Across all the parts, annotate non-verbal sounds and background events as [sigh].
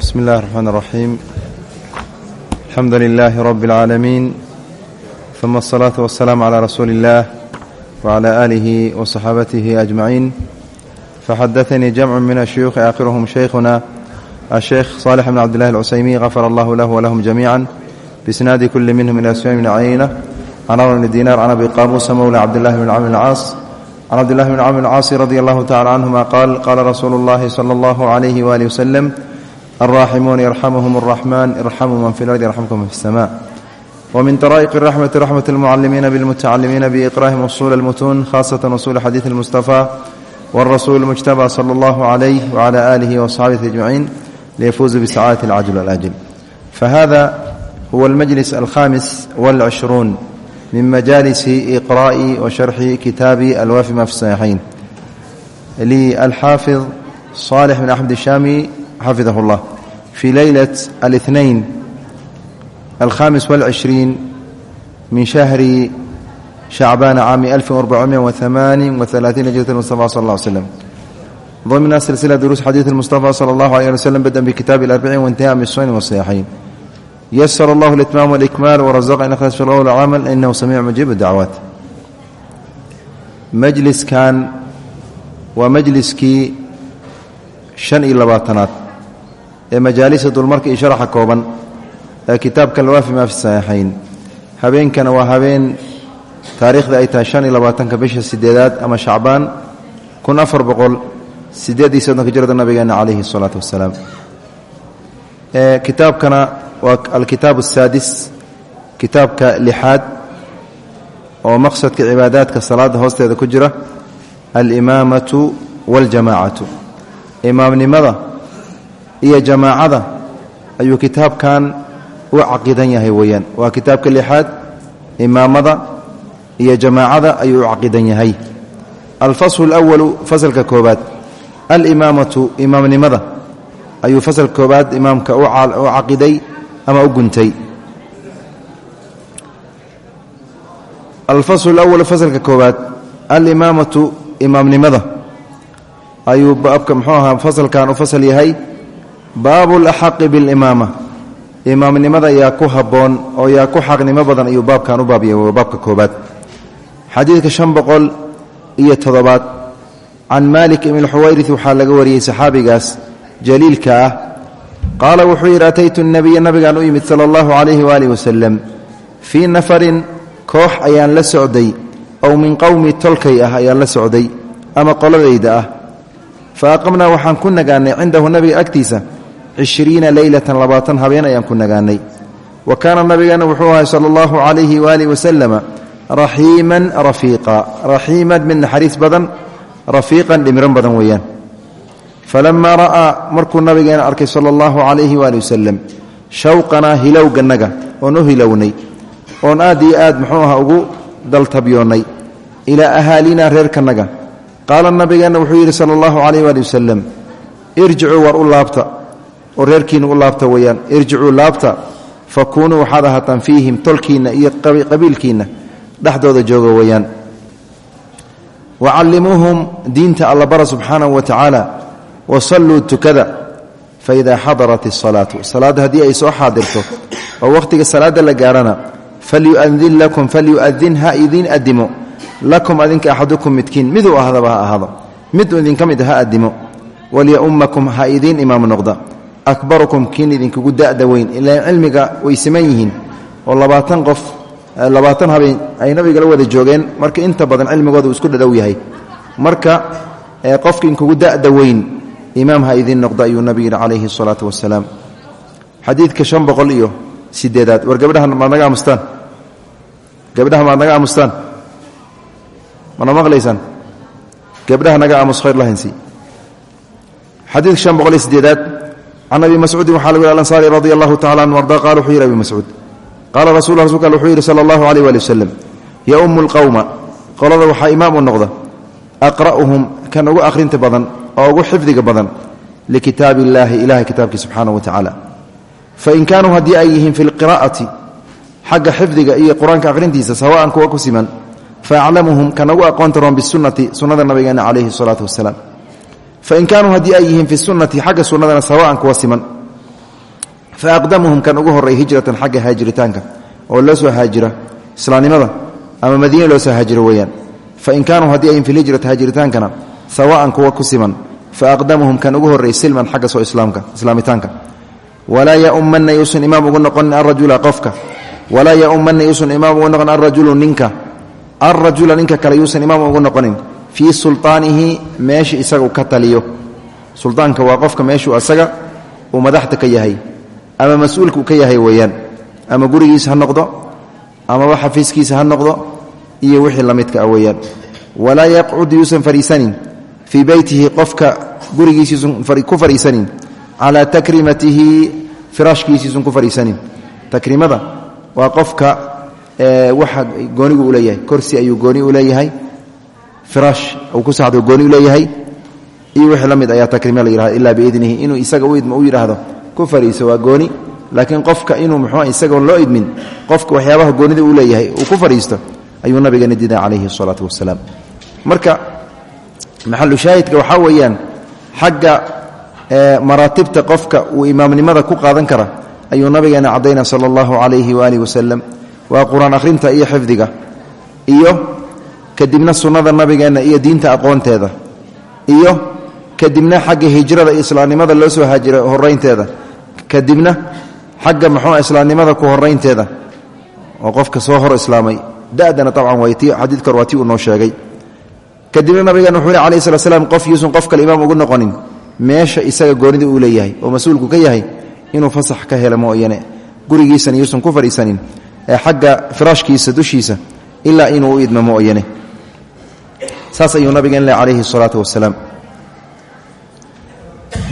بسم الله الرحمن الرحيم الحمد لله رب العالمين ثم الصلاة والسلام على رسول الله وعلى آله وصحابته أجمعين فحدثني جمع من الشيوخ آخرهم شيخنا الشيخ صالح بن عبد الله العسيمي غفر الله له ولهم جميعا بإسناد كل منهم إلى سفيان بن عيينة عن عمرو بن دينار عن أبي قابوس مولى عبد الله بن عمرو العاص عن عبد الله بن عمرو العاص رضي الله تعالى عنهما قال قال رسول الله صلى الله عليه وآله وسلم الراحمون يرحمهم الرحمن ارحموا من في الأرض يرحمكم من في السماء ومن طرائق الرحمة رحمة المعلمين بالمتعلمين بإقراهم أصول المتون خاصة أصول حديث المصطفى والرسول المجتبى صلى الله عليه وعلى آله وصحابه أجمعين ليفوز بسعادة العجل والآجل فهذا هو المجلس الخامس والعشرون من مجالس إقراء وشرح كتاب الوافي ما في الصحيحين للحافظ صالح بن أحمد الشامي حفظه الله في ليلة الاثنين الخامس والعشرين من شهر شعبان عام 1438 هجرة المصطفى صلى الله عليه وسلم ضمن سلسلة دروس حديث المصطفى صلى الله عليه وسلم بدءا بكتاب الأربعين وانتهاء من السنن والصحيحين يسر الله الإتمام والإكمال ورزقنا خير في الله العمل إنه سميع مجيب الدعوات مجلس كان ومجلسكي شن iyo labaatanaad ee majaalisa dulmarka iyo sharaxa kooban ee kitaabka lawaafi maa fi saxiixayn habeenkana waa habeen taariikhda ay tahay shan iyo labaatanka bisha sideedaad ama shacbaan kun afar boqol sideed iyo soddonka jirada nabigeena calayhi salaatu wasalaam kitaabkana waa alkitaab asaadis kitaabka lixaad oo maqsadka cibaadaadka salaada hoosteeda ku jira alimaamatu waاljamaacatu imaamnimada iyo jamaacada ayuu kitaabkan u caqidan yahay weeyaan waa kitaabka lixaad imaamada iyo jamaacada ayuu u caqidan yahay alfaslu اlأwalu fasalka koobaad alimaamatu imaamnimada ayuu fasalka koobaad imaamka u caqiday ama u guntay alfaslu اlأwalu fasalka koobaad alimaamatu imaamnimada ayuu baabka muxuu ahaa fasalkan u fasal yahay baabu اlaxaqi biاlimaama imaamnimada yaa ku habboon oo yaa ku xaqnimo badan ayuu baabkan u baab yahay baabka koobaad xadiidka shan boqol iyo toddobaad can malik ibn xuwayris waxaa laga wariyey saxaabigaas jaliilka ah qaala wuxuu yidhi ataytu nabiya nabigaan u yimid sala allahu calayhi waaalih wasalam fii nafarin koox ayaan la socday ow min qowmi tolkay ah ayaan la socday ama qoladayda ah. Fa aqamnaa waxaan ku nagaannay cindahu nabiga agtiisa cishriina leylatan labaatan habeen ayaan ku nagaannay wa kaana nabigeena wuxuu ahay sala allahu calayhi waaalih wasalama raxiiman rafiiqa raxiiman mid naxariis badan rafiiqan dhimran badan weeyaan falamaa ra'aa markuu nabigeena arkay sala allahu calayhi waali wasalam shawqanaa hilowganaga oon u hilownay oon aad iyo aad muxuu aha ugu daltabyoonnay ilaa ahaalinaa reerkanaga qaala nabigeenna wuxuu yidhi sala allahu calayh waali wasalam irjicuu war u laabta oo reerkiinna u laabta weeyaan. Irjicuu laabta fakuunuu waxaad ahaataan fiihim tolkiinna iyo qabiilkiinna dhexdooda jooga weeyaan. Wacallimuuhum diinta alla bara subxaanahu wa tacaala wasalluu tukada faidaa xadarat isalaatu salaadda haddii ay soo xaadirto oo wakhtiga salaadda la gaarana falyuadin lakum falyuadin ha idiin adimo lakum adinka axadukum midkiin miduu ahdaba ha ahaado. Mid idinka mid ha adimo walyaumakum ha idiin imaam noqda akbarukum kiin idinkugu da'da weyn. Ilaa cilmiga way siman yihiin. Oo labaatan qof labaatan habeen ay nabiga la wada joogeen. Marka inta badan cilmigooda uu isku dhadhow yahay. Marka qofka inkugu da'da weyn imaam ha idiin noqda ayuu nabi yidhi calayhi salaatu wasalaam xadiidka shan boqol iyo sideedaad war gabdhaha maad naga aamustaan? Gabdhaha maad naga aamustaan? Mana maqlaysaan? Gabdhaha naga aamus khayr lahaynsi xadiidka shan boqol iyo sideedaad can abi mascuudin waxaa lagu yhi alansaari radia allahu tacala anhu arda qala wuxuu yidhi abi mascuud qaala rasul rasulka al wuxuu yidhi sala allahu alayh waali wasalam yaummu lqowma qolada waxaa imaam u noqda aqra'uhum kan ugu akhrinta badan oo ugu xifdiga badan likitaab illaahi ilahay kitaabkii subxaanahu wa tacaala fain kaanuu haddii ay yihiin fi lqiraa'ati xagga xifdiga iyo qur'aanka akhrintiisa sawaan kuwa ku siman faaclamuhum kan ugu aqoonta sunnada nabigeena calayhi salaatu wasalaam fain kaanuu haddii ay yihiin fi sunnati xagga sunnadana sawaan kuwa siman fa aqdamuhum kan ugu horray hijratan xagga haajiritaanka oo loo soo haajira islaamnimada ama madiina loo soo haajiro weeyaan fain kaanuu haddii ayn fi lhijrati haajirtaankana sawaan kuwa ku siman fa aqdamuhum kan ugu horray silman xagga soo islaamitaanka walaa yaumana yuusan imaam ugu noqonin arajula qofka walaa yaumana yuusan imaam ugu noqonin arajulu ninka fii sulطaanihi meesha isaga ka taliyo. Suldaanka waa qofka meeshuu asaga uu madaxda ka yahay ama mas'uulka uu ka yahay weeyaan. Ama gurigiisa ha noqdo amaba xafiiskiisa ha noqdo iyo wixii la midka ah weeyaan. Walaa yaqcud yuusan fadhiisanin fii beytihi qofka gurigiisiisun ku fadhiisanin calaa takrimatihi firaashkiisiisun ku waa qofka waxa goonigu korsi ayuu gooni u leeyahay firaash uu ku saxdo gooni u leeyahay. Iyo wixii la mid ayaa takriima la yihahdo ilaa biidnihi inuu isaga u u yidhaahdo ku fadhiiso waa gooni. Laakiin qofka inuu muxuu isagoon loo idmin qofka waxyaabaha goonida uu leeyahay uu ku fadhiisto ayuu nabigeena diiday calayhi salaatu wasalaam marka maxalu shaahidka waxaa weeyaan xagga maraatibta qofka uu imaamnimada ku qaadan kara ayuu nabigeena caddaynaa sala allahu calayhi waaalih wasalam waa qur'aan akhrinta iyo xifdiga iyo kadibna sunnada nabigeenna iyo diinta aqoonteeda iyo kadibna xagga hijrada islaamnimada loo soo haajira horaynteeda kadibna xagga muxuu islaamnimada ku horaynteeda oo qofka soo hor islaamay. Dadana abcan way ti xadiidka waa ti uu noo sheegay. Kadibna nabigeena wuxuu yhi slam qof yuusan qof kale imaam ugu noqonin meesha isaga goonida uu leeyahay oo mas'uulku ka yahay inuu fasax ka hela mooyane. Gurigiisana yuusan ku fadhiisanin ee xagga firaashkiisa dushiisa ilaa inuu u idmo mooyane saas ayuu nabigeen le calayhi salaatu wasalaam.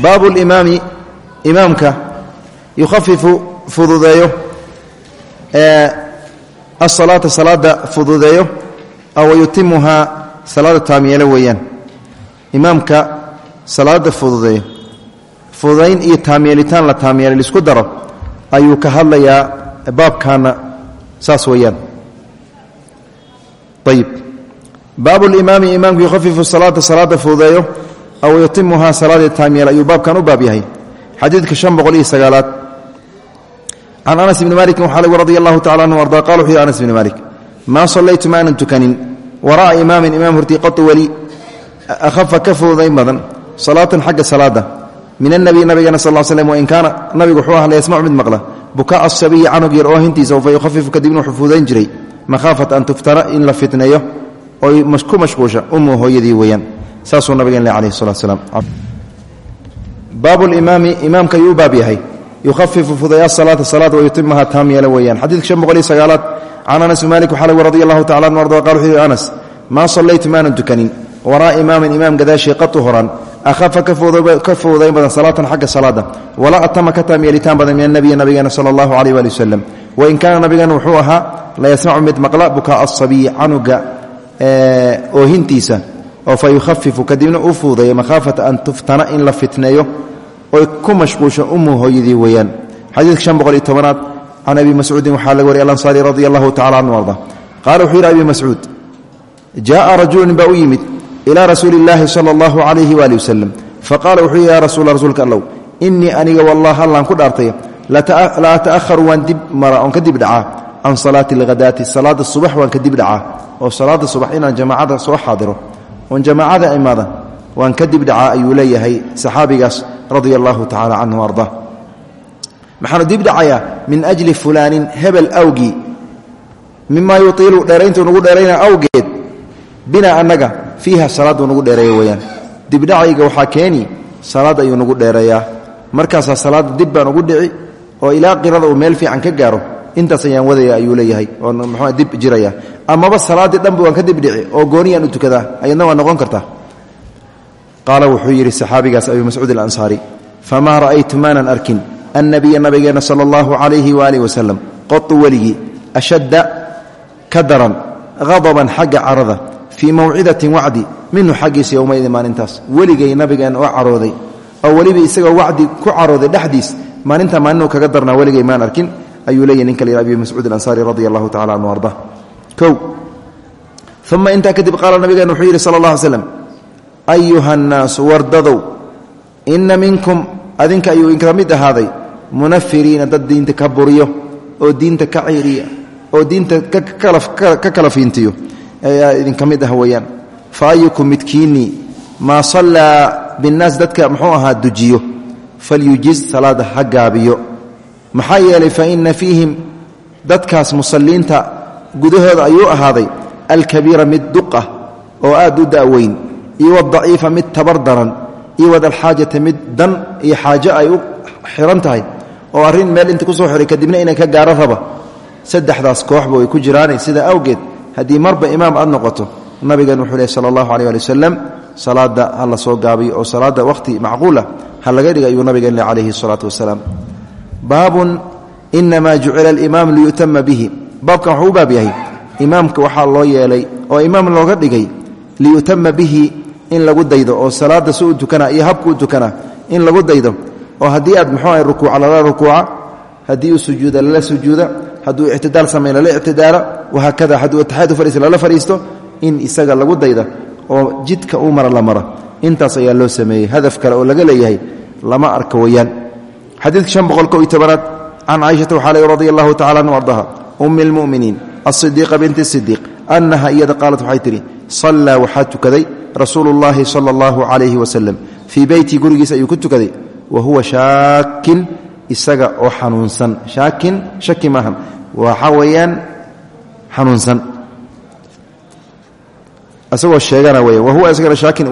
Baabu limaami imaamka yukhafifu fududeeyo asalaata salaada fududeeyo aw yutimuhaa salaada taamyeelo weeyaan. Imaamka salaada fududeeyo fududayn iyo taamyeelitaan la taamyeelay lisku daro ayuu ka hadlayaa baabkaana saas weeyaan. Ayib baabu limaami imaamku yukhafifu salaata salaada fududeeyo aw yutimuhaa salaadii taamyeel ayuu baabkan u baab yahay. Xadiidka shan boqol iyo sagaalaad. Can anas bni malikin waxaa lagu radi allahu tacala anhu arda qala wuxuu yhi anas bni malik maa sallaytu maanan tukanin. Wara'a imaamin imaam hortii qatu weli ahafa ka fududayn badan. Salaatan xagga salaada. Min annabiy nabigeena sal l slm wain kaana nabigu wuxuu ah la yasmacu mid maqla. Bukaa asabiyi canug yar oo hintiisa fa yukhafifu kadibna wuxuu fududayn jiray. Makhaafata an tuftana in la fitneeyo oy ku mashquusha umu hooyadii weeyaan. Saasuu nabigeen le alayh salatu slam baabu limaami imaamka ayuu u baab yahay. Yukhafifu fuday asalaata salaada wayutimaha taam yeela weeyaan. Xadiidka shan boqol iyo sagaalaad anas bin malik waxaa lagu radi allahu anu arda qal wuxuu anas maa sallaytu maanan tukanin waraa imaamin imaam gadaashii qatu horan. Ahafa ka fududayn badan salaatan xagga salaada. Walaa atama ka taam yeelitaan badan min anabiyi nabigeena sala allahu caleyh waali wasalam wain kaana nabigeena wuxuu ahaa la yasmacu mid maqla bukaa asabiyi canuga oohintiisa oo fa yukhafifu kadibna uu fuudayo makhaafata an tuftana in la fitneeyo oy ku mashquusho umu hooyadii weeyaan xadiidka shan boqol iyo tobanaad can abi mascuudin waxaa laga wariy alansaari radi allahu tacala canhu arda qaala wuxuu yidhi abi mascuud jaءa rajulu nin baa u yimid ilaa rasuuli اllaahi salى اllahu calayhi waali wasalam faqaala wuxuu yidhi ya rasuula rasuulka allow inii aniga wallah allaan ku dhaartay la ata'aharu waan dib mara oon ka dib dhacaa can salaati اlghadaati salaada subax waan ka dib dhacaa oo salaada subax inaan jamaacada soo xaadiro. Oon jamaacada imaada waan ka dib dhacaa ayuu leeyahay saxaabigaas radia allahu tacala canhu arda maxaanu dib dhacayaa min ajli fulaanin hebel awgii mimaa yuiilu dheerayntuu nugu dheerayna awgeed bina annaga fiiha salaaduu nugu dheereeya weyaan dibdhacayga waxaa keeni salaad ayuu nugu dheereeyaa. Markaasaa salaadda dib baan ugu dhici oo ilaa qirada uu meel fiican ka gaaro intaas ayaan wadaya ayuu leeyahay oo mxua dib jiraya. Amaba salaaddii dhanba waan ka dib dhici oo gooniyaan u tukadaa ayadna waa noqon kartaa. Qaala wuxuu yidhi saxaabigaas abi mascuud alansaari famaa ra'aytu maanan arkin annabiya nabigeenna sala allahu calayhi waaalih wasalam qotu weligii ashadda ka daran hadaban xagga carada fii mawcidatin wacdi minhu xaggiisa yowmaidin maalintaas. Weligay nabigeenna oo carooday oo weliba isagoo wacdi ku carooday dhexdiis maalintaa maalinuu kaga darnaa weligay maan arkin ayuu leeyahy ninka la abi mascuud alansaari radi allahu tacala anhu arda. Kow uma intaa kadib qaala nabigeenna wuxuu yidhi sala allah alay slam ayuha nnaasu wardadow inna minkum adinka ayuu inka mid ahaaday munafiriina dad diinta ka buriyo oo diinta ka ciiriya oo diinta ka kala fiintiyo ayaa idinka mid ah weeyaan. Fa ayukum midkiinnii maa sallaa binnaas dadka muxuu ahaa dujiyo falyujiz salaada ha gaabiyo maxaa yeelay fa inna fiihim dadkaas musalliinta gudahooda ayuu ahaaday alkabiira mid duqah oo aad u da'weyn iyo wadaciifa mid tabar daran iyo wadalxaajata mid dan iyo xaajo ay u xiran tahay oo arrin meel inta ku soo xiray kadibna inay ka gaaro raba. Saddexdaas kooxba way ku jiraane sida awgeed haddii marba imaam aad noqoto nabigan wuxuu leh sala allahu aleh ali wasalam salaada ha la soo gaabiyo oo salaada wakhti macquulah ha laga dhiga ayuu nabigan leh calayhi salaatu wasalaam baabun inamaa jucila alimaam liyutama bihi. Baabkan wuxuu u baab yahay imaamka waxaa loo yeelay oo imaam looga dhigay liyutama bihi in lagu daydo oo salaada si u tukana iyo habku u tukana in lagu daydo. Oo haddii aad muxuu ahay rukuuca lala rukuuca haddii uu sujuuda lala sujuuda hadduu ictidaal samay lala ictidaala wahaakada hadduu ataxiyad u fadhiista lala fadhiisto in isaga lagu dayda oo jidka uu mara la mara. Intaas ayaa loo sameeyey hadaf kale oo laga leeyahay lama arka weyaan xadiidka shan boqol ko iyo tobanaad can caaishata waxaa le radi allahu tacala an ardaha ummi lmuminiin asidiiqa binti sidiiq annaha iyada qaalat waxay tidhi sallaa waxaa tukaday rasuulu llaahi sala allahu calayhi wasalam fii beyti gurigiisa ayuu ku tukaday wa huwa shaakin isaga oo xanuunsan shaakin shaki maahan waxaa weeyaan xanuunsan. Isagoo sheegana weya wa huwa isagana shaakin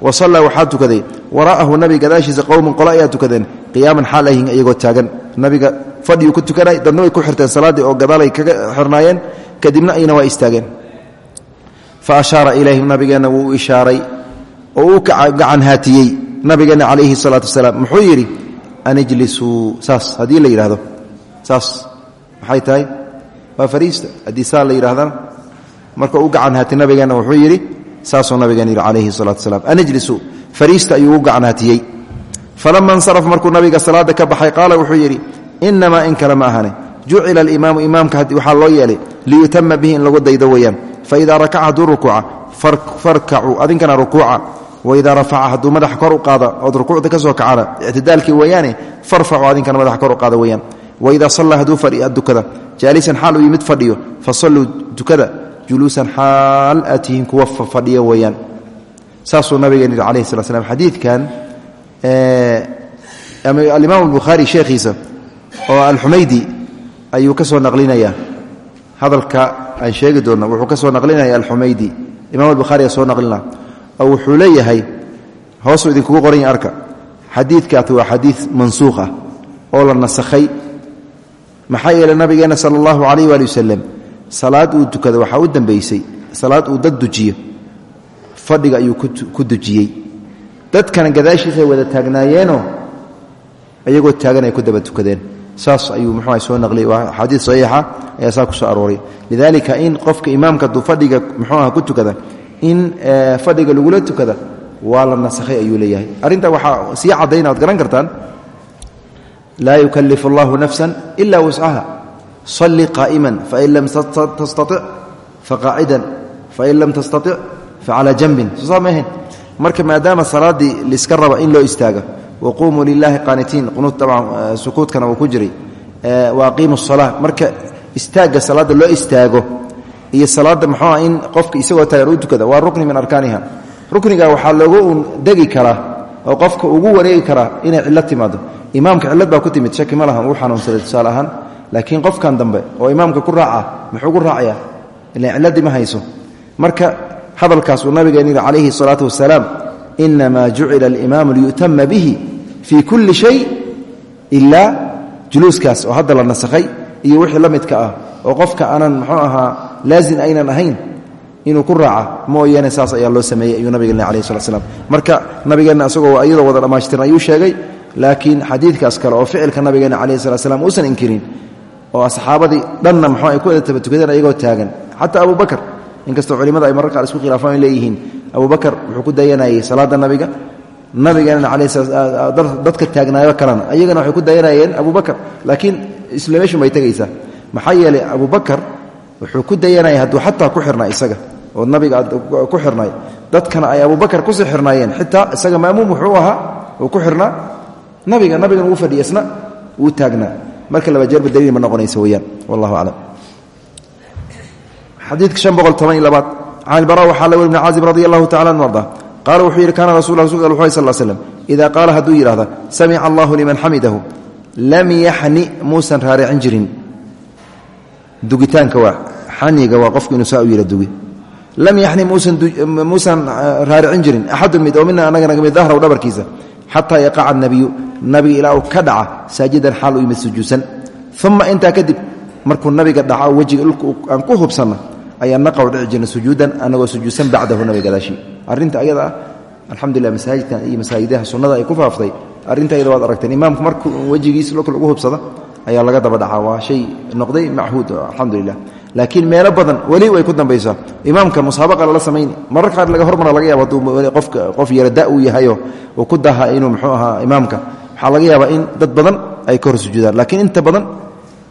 wa sallaa waxaa tukaday waraa'ahu nabiga gadaashiisa qowmun qolo ayaa tukadeen. Qiyaaman xaal ahin iyagoo taagan. Nabiga fadhiyuu ku tukanay dadna way ku xirteen salaaddii oo gadaalay kaga xirnaayeen kadibna ayna waa istaageen. Fa ashaara ilayhim nabigeenna wuu u ishaaray oo uu gacan haatiyey. Nabigeenna calayhi salaatu wasalaam muxuu yidhi an ijlisuu saas haddii la yidhahdo saas maxay tahay? Waa fariista. Haddii saa la yidhahdana marka u gacan haati nabigeenna wuxuu yidhi saasuu nabigeen yidhi calayhi salatu wasalaam an ijlisuu fariista ayuu u gacan haatiyey falama markuu nabiga salaada ka baxay qaala wuxuu yidhi inamaa in kale ma ahane jucila alimaamu imaamka waxaa loo yeelay liyutama bihi in lagu daydo weeyaan. Faidaa rakaca hadduu rukuuca farkacuu adinkana rukuuca. Waidaa rafaca hadduu madaxa kor u qaada ood rukuucda ka soo kacana ictidaalkii weeyaane adinkana madaxa kor u qaada weeyaan. Waidaa sallaa hadduu dukada. Jaalisan xaal yimid fadhiyo. Fasalluu dukada juluusan xaal aad tihiin kuwa fadhiya weeyaan. Saasuu nabigeen yidhi calayhi slat slam xadiidkan alimaam albukhaari sheekhiisa oo alxumaydi ayuu ka soo naqlinayaa hadalka aan sheegi doonno wuxuu ka soo naqlinaya alxumaydi imam albukhaari soo naqlina. Oo wuxuu leeyahay hoosuu idinkugu qoranya arka xadiidkaas waa xadiid mansuukh ah oo la nasakhay. Maxaa yeeley nabigeenna sala allahu calayh salaad uu tukado waxaa u dambaysay salaad uu dad dujiyo. Fadhiga ayuu ku dujiyey. Dadkana gadaashiisay wada taagnaayeenoo iyagoo taagan ay ku daba tukadeen. Saas ayuu muxuuha soo naqliyay waa xadiid saxiixa ayaa saa ku soo arooray. Lidaalika in qofka imaamka hadduu fadhiga muxuuaha ku tukada in fadhiga lagula tukada waa la nasakhay ayuu leeyahay. Arrintaa waxaa sii caddayna ad garan kartaan laa yukalifu allahu nafsan ila wuscaha salli qaa'iman fain lam tastatic faqaacidan fain lam tastatic facalaa janbin soo saa maahayn marka maadaama salaaddii liska raba in loo istaaga waquumuu lilaahi qaanitiin qunuud tabcan sukuudkana uu ku jiray waaqiimu salaa marka istaagga salaadda loo istaago iyo salaadda muxuuah in qofka isagoo taagan u tukada waa rukni min arkaaniha rukniga waxaa loogu degi karaa oo qofka ugu wareegi karaa inay cillo timaado imaamka cillad baa ku timid shaki ma lahan uu laakiin qofkan dambe oo imaamka ku raaca muxuu ku raacayaa ilan cilladii ma hayso. Marka hadalkaas uu nabigeen yidhi calayhi salaatu wasalaam inamaa jucila alimaamu liyutama bihi fii kulli shay ilaa juluuskaas oo hadda la nasakhay iyo wixii la midka ah oo qofka aanan muxuu ahaa laazim aynan ahayn inuu ku raaca mooyaane saas ayaa loo sameeyey ayuu nabigeenna alayh slat slam marka nabigeenna isagoo iyadoo wada dhammaystiran ayuu sheegay laakiin xadiidkaas kale oo ficilka nabigeenna calayh slat slam uusan inkirin oo asxaabadii dhanna muxuu ay ku tabatukadeen ayagoo taagan. Xataa abu bakar inkastoo culimada ay marar qaar isku khilaafaan leeyihiin abu bakar wuxuu ku dayanayey salaada nabiga. Nabigeenna dadka taagnaayo kalena ayagana waxay ku dayanayeen abu bakar laakiin isla meeshun bay tegaysaa maxaa abu bakar wuxuu ku dayanaya hadduu xataa ku xirnaa isaga oo nabiga ku xirnay dadkana ay abubakar ku sii xirnaayeen xitaa isaga maamuum wuxuu ahaa uu ku xirnaa. Nabiga nabigan uu fadhiya isna taagnaa marka laba jeerba daliil ma noqonaysa weyaan wallahu aclam. Xadiidka shan boqol toban iyo labaad. Can ilbara waxaa la weri caazib radi allahu tacala anu arda. Qaala wuxuu yidhi kaana rasul al sal slm idaa qaala hadduu yidhahda allahu liman xamidahu lam yaxni muusan raaricin jirin. Dugitaanka waa xaniga waa qofku saa u dugi. Lam yaxni muusan raaricin jirin. Axadun mid oo mina anaga naga mid dahraw dhabarkiisa xataa yaqaca nabiyu nabiga ilaa uu ka dhaca saajidan xaal u yimid sujuudsan uma intaa kadib markuu nabiga dhaco wejiga dhulka aan ku hubsanno ayaa naqaw dhici jirna sujuudan anagoo sujuudsan bacdahu nabiga gadaashii arrinta ayada ah alxamdulilah masaajidkan iyo masaajidaha sunnada ay ku faaftay arrinta ayada waad aragteen imaamku markuu wejigiisa dhulka lagu hubsada ayaa laga daba dhacaa. Waa shay noqday machuud alxamdulilah laakiin meelo badan weli way ku dambaysaa. Imaamka musaabaqa lala samayni. Mararka qaar laga hormara laga yaaba hadduu qof yara da uu yahayo uu ku daha inuu muxuu ahaa imaamka. Waxaa laga yaabaa in dad badan ay ka hor sujuudaan laakiin inta badan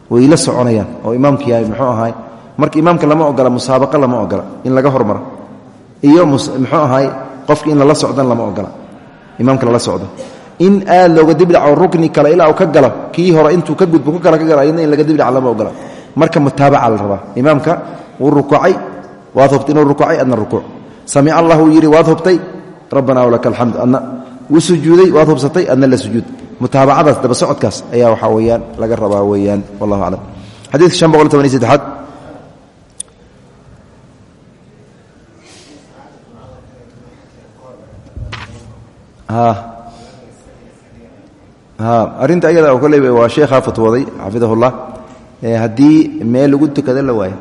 way la soconayaan oo imaamka yahay muxuu ahaay. Marka imaamka lama ogola musaabaqa lama ogola in laga hormaro iyo muxuu ahaay qofka in lala socdan lama ogola. Imaamka lala socdo. In aad looga dibdhaco rukni kale ilaa uu ka galo kii hore intuu ka gudbo ku kale ka galo in laga dibdhaca lama ogola marka mutaabaca la rabaa. Imaamka wuu rukuucay waad hubtay inuu rukuucay adna rukuuc. Samic allah yidhi waad hubtay? Rabbana walaka alxamd adna wuu waad hubsatay adna la sujuud. Mutaabacadaas daba socodkaas ayaa waxaa weyaan laga rabaa weyaan wallahu aclam. Xadiidka shan boqol toban iyo saddexaad arinta ayada koley waa sheekhaa fatwooday xafidahullah haddii meel lagu tukada la waayo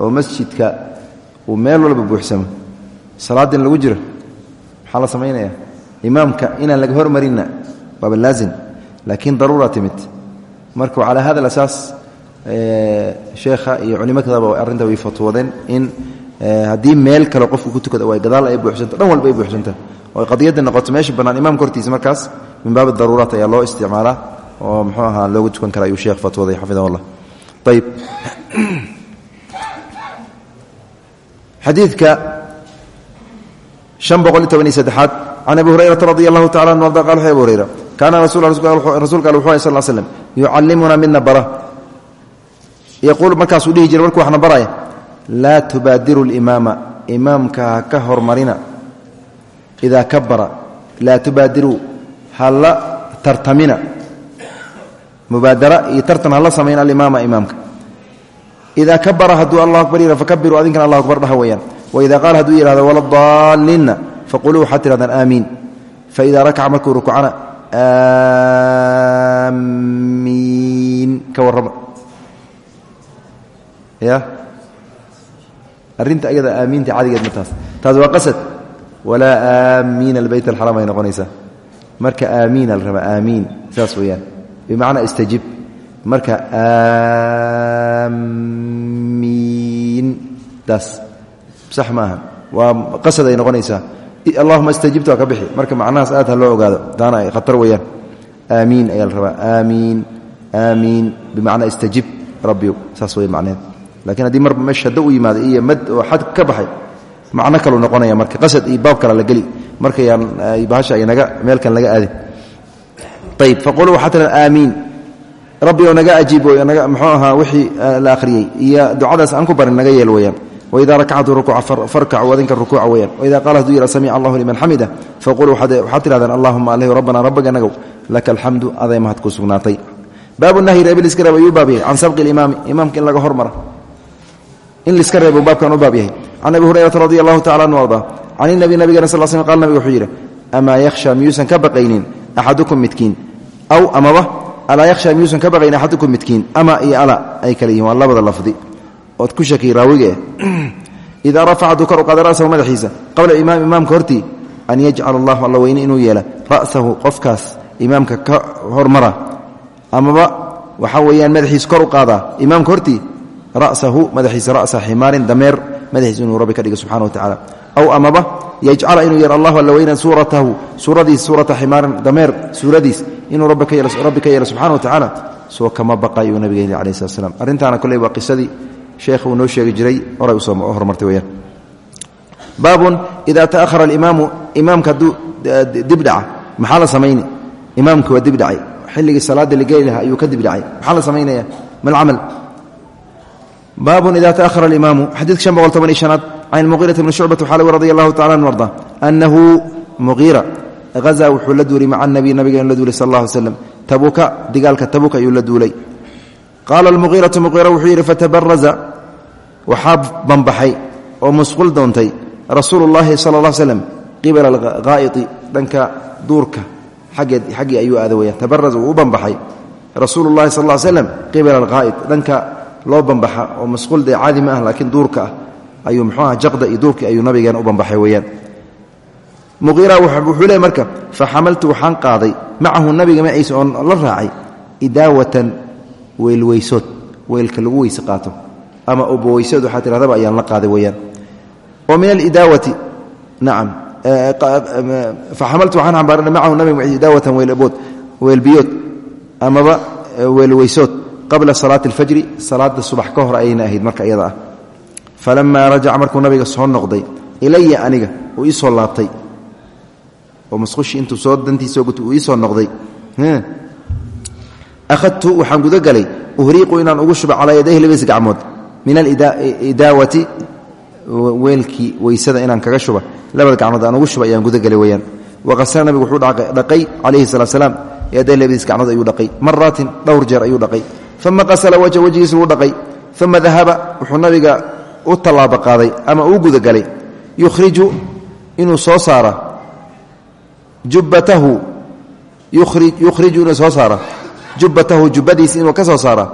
oo masjidka uu meel walba buuxsamo salaadin lagu jiro maxaa la imaamka inaan laga hormarinna waaba laazim laakiin daruura timid. Marka calaa hada asaas sheekha iyo culimo kadaba arrinta way fatwoodeen in haddii meel kale qofku ku tukada waay gadaal ay buuxsanta dhan walba ay buuxsanta. Oo qadiyadda noqoto meesha bannaan imaamka hortiisa markaas min baab daruuraat ayaa loo isticmaalaa oo mxuu ahaa loogu tukan kara ayuu sheekh fatwooday xafidah llah ayb xadiidka saddexaad can abi hurayrata radi allahu tacala anu arda qal abu hurayra kaana rasuulka al wuxu sal slm yucallimuna midna bara yaquul markaasuu dhihi jiray markuu waxna baraya laa tubaadiru limaama imaamka ha ka hormarina idaa kabara laa tubaadiruu hala tartamina mubaadara iyo tartan hala samayn alimaama imaamka. Idaa kabara hadduu allah akbar yihah fakabiruu adinkana allah akbar dhaha weyaan waidaa qaala hadduu yihahdo waladaallinna faquluu waxaad tihahdaan aamiin. Faidaa rakaca markuu rukucana aamiin. Ka warrama. Ya? Arrinta ayada aamiinta cadigeed ma taas. Taas waa qasad. Walaa aamiina albayt alxaraam ay noqonaysaa. Marka aamiina la rabaa bimacnaa istajib marka aamiin taas sax maaha waa qasad ay noqonaysaa allahuma istajibta waa ka bixi marka macnahaas aad ha loo ogaado taana ay khatar weeyaan aamiin ayaa la rabaa aamiin aamiin bimacnaa istajib rabbiw saas wey macneed lakiin haddii marba meesha hadda u yimaada iyo mad oo xad ka baxay macno kalu noqonaya marka qasad iyo baab kale la geli markayaan naga meelkan ayb faquluu waxaa tiran aamiin rabbi oo naga ajiib naga muxuu ahaa wixii la akhriyey iyo ducadaas aan ku barin naga yeel weyaan waidaa rakactu rukuuca farkacuu adinka rukuuca weyaan waidaa qaala haduu yidha samica allahu liman xamida faquluu waxaad tihahdaan allahuma aleyh rabbana rabbaganagow laka alxamdu aday mahad ku sugnaatay baabu nahyi reebil iska reeb ayuu baab yahay can sabqi limaami imaamka in laga hormara in liska reebo baabkan u baab yahay can abi hurayrata radi allahu tacala anu arda can inabi nabigana sal sl qal nabig wuxuu yidhi amaa yakhsha miyuusan ka baqaynin axadukum midkiin aw amaba alaa yakhsha miyuusan ka baqaynin axadukum midkiin ama iyo ala ay kale yihiin waa labada lafdi. Ood ku shakiy raawiga [clears throat] idaa rafaca hadduu kor u qaada ra'sahu madaxiisa qabla imaam imaamka hortii an yajcala allahu alla weyne inuu yeela ra'sahu qofkaas imaamka ka hormara. Amaba waxaa weeyaan madaxiisa kor u qaadaa imaamka hortii ra'sahu madaxiisa ra'sa ximaarin dameer madaxiisa inuu rabbi ka dhigo subxana wa aw amaba yajcala inuu yeelo allahu alla weyna suuratahu suuradiis suurata ximaarin dameer suuradiis inuu rabbi ka yeelo subxana wa tacaala soo kama baqayuu nabiga yidhi alayh slat slam arrintaana kolley waa qisadii sheekh uu noo sheegi jiray horay u soo hormartay weyaan baabun ida ta'ahara alimaamu imaamka hadduu dib dhaca maxaa la samayni? Imaamka waa dib dhacay. Xilligii salaada la geli lahaa ayuu ka dib dhacay. Maxaa la samaynaya? Malcamal baabun ida taahara alimaamu xadiidka shan can muqiirati bni shucbat lagu radi allahu tacala an arda annahu muqiira hazaa wuxuu la duulay maca nabiy nabigeenu la duulay sal alla ly slam tabuka digaalka tabuk ayuu la duulay qaala almuqiiratu muqiira wuxuu yidhi fatabaraza waxaa banbaxay oo musqul doontay rasuulu llahi sala alla slem qibala alghaa'iti dhanka duurka xaggii ayuu aada weya tabaraz uu u banbaxay rasuulu llahi sal ll slem qibala alghaa'id dhanka loo banbaxa oo masquul dee caadi ma ah laakiin duurka ah ayuu muxuu aha jaqda iyo duurkii ayuu u banbaxay weeyaan. Muqiira wuxuu leey marka fa xamaltu waxaan qaaday macahu nabiga maciisa oon la raacay idaawatan weelweysood weelka lagu weyse qaato ama ubaweysood waxaa tidhahdaba ayaan la qaaday weeyaan. Oo min alidaawati nacam faxamaltu waxaan xambaaranay macahu nabiga maciisa idaawatan weelabood weelbiyood amaba weelweysood qabla salaati alfajri salaada subax ka hor ayayna ahayd marka iyada ah falamaa rajaca markuu nabiga soo noqday ilaya aniga uu ii soo laabtay oo masqushii intuu soo dantiisoo gutay uu ii soo noqday akhadtu waxaan gudagalay uhriiqu inaan ugu shubo calaa yadayhi labadiis gacmood min alidaawati weelkii weysada inaan kaga shuba labada gacmood aan ugu shuba ayaan gudagalay weyaan waqasala nabigu wuxuu dhaqay calayhi salaa slaam yaday labadiis gacmood ayuu dhaqay maraatin dhowr jeer ayuu dhaqay uma qasala wajha wejgiis wuu dhaqay uma dahaba wuxuu nabiga u tallaabo qaaday ama uu gudagalay yukhriju inuu soo saara jubbatahu yukhriju inuu soo saara jubbatahu jubbadiis inuu ka soo saara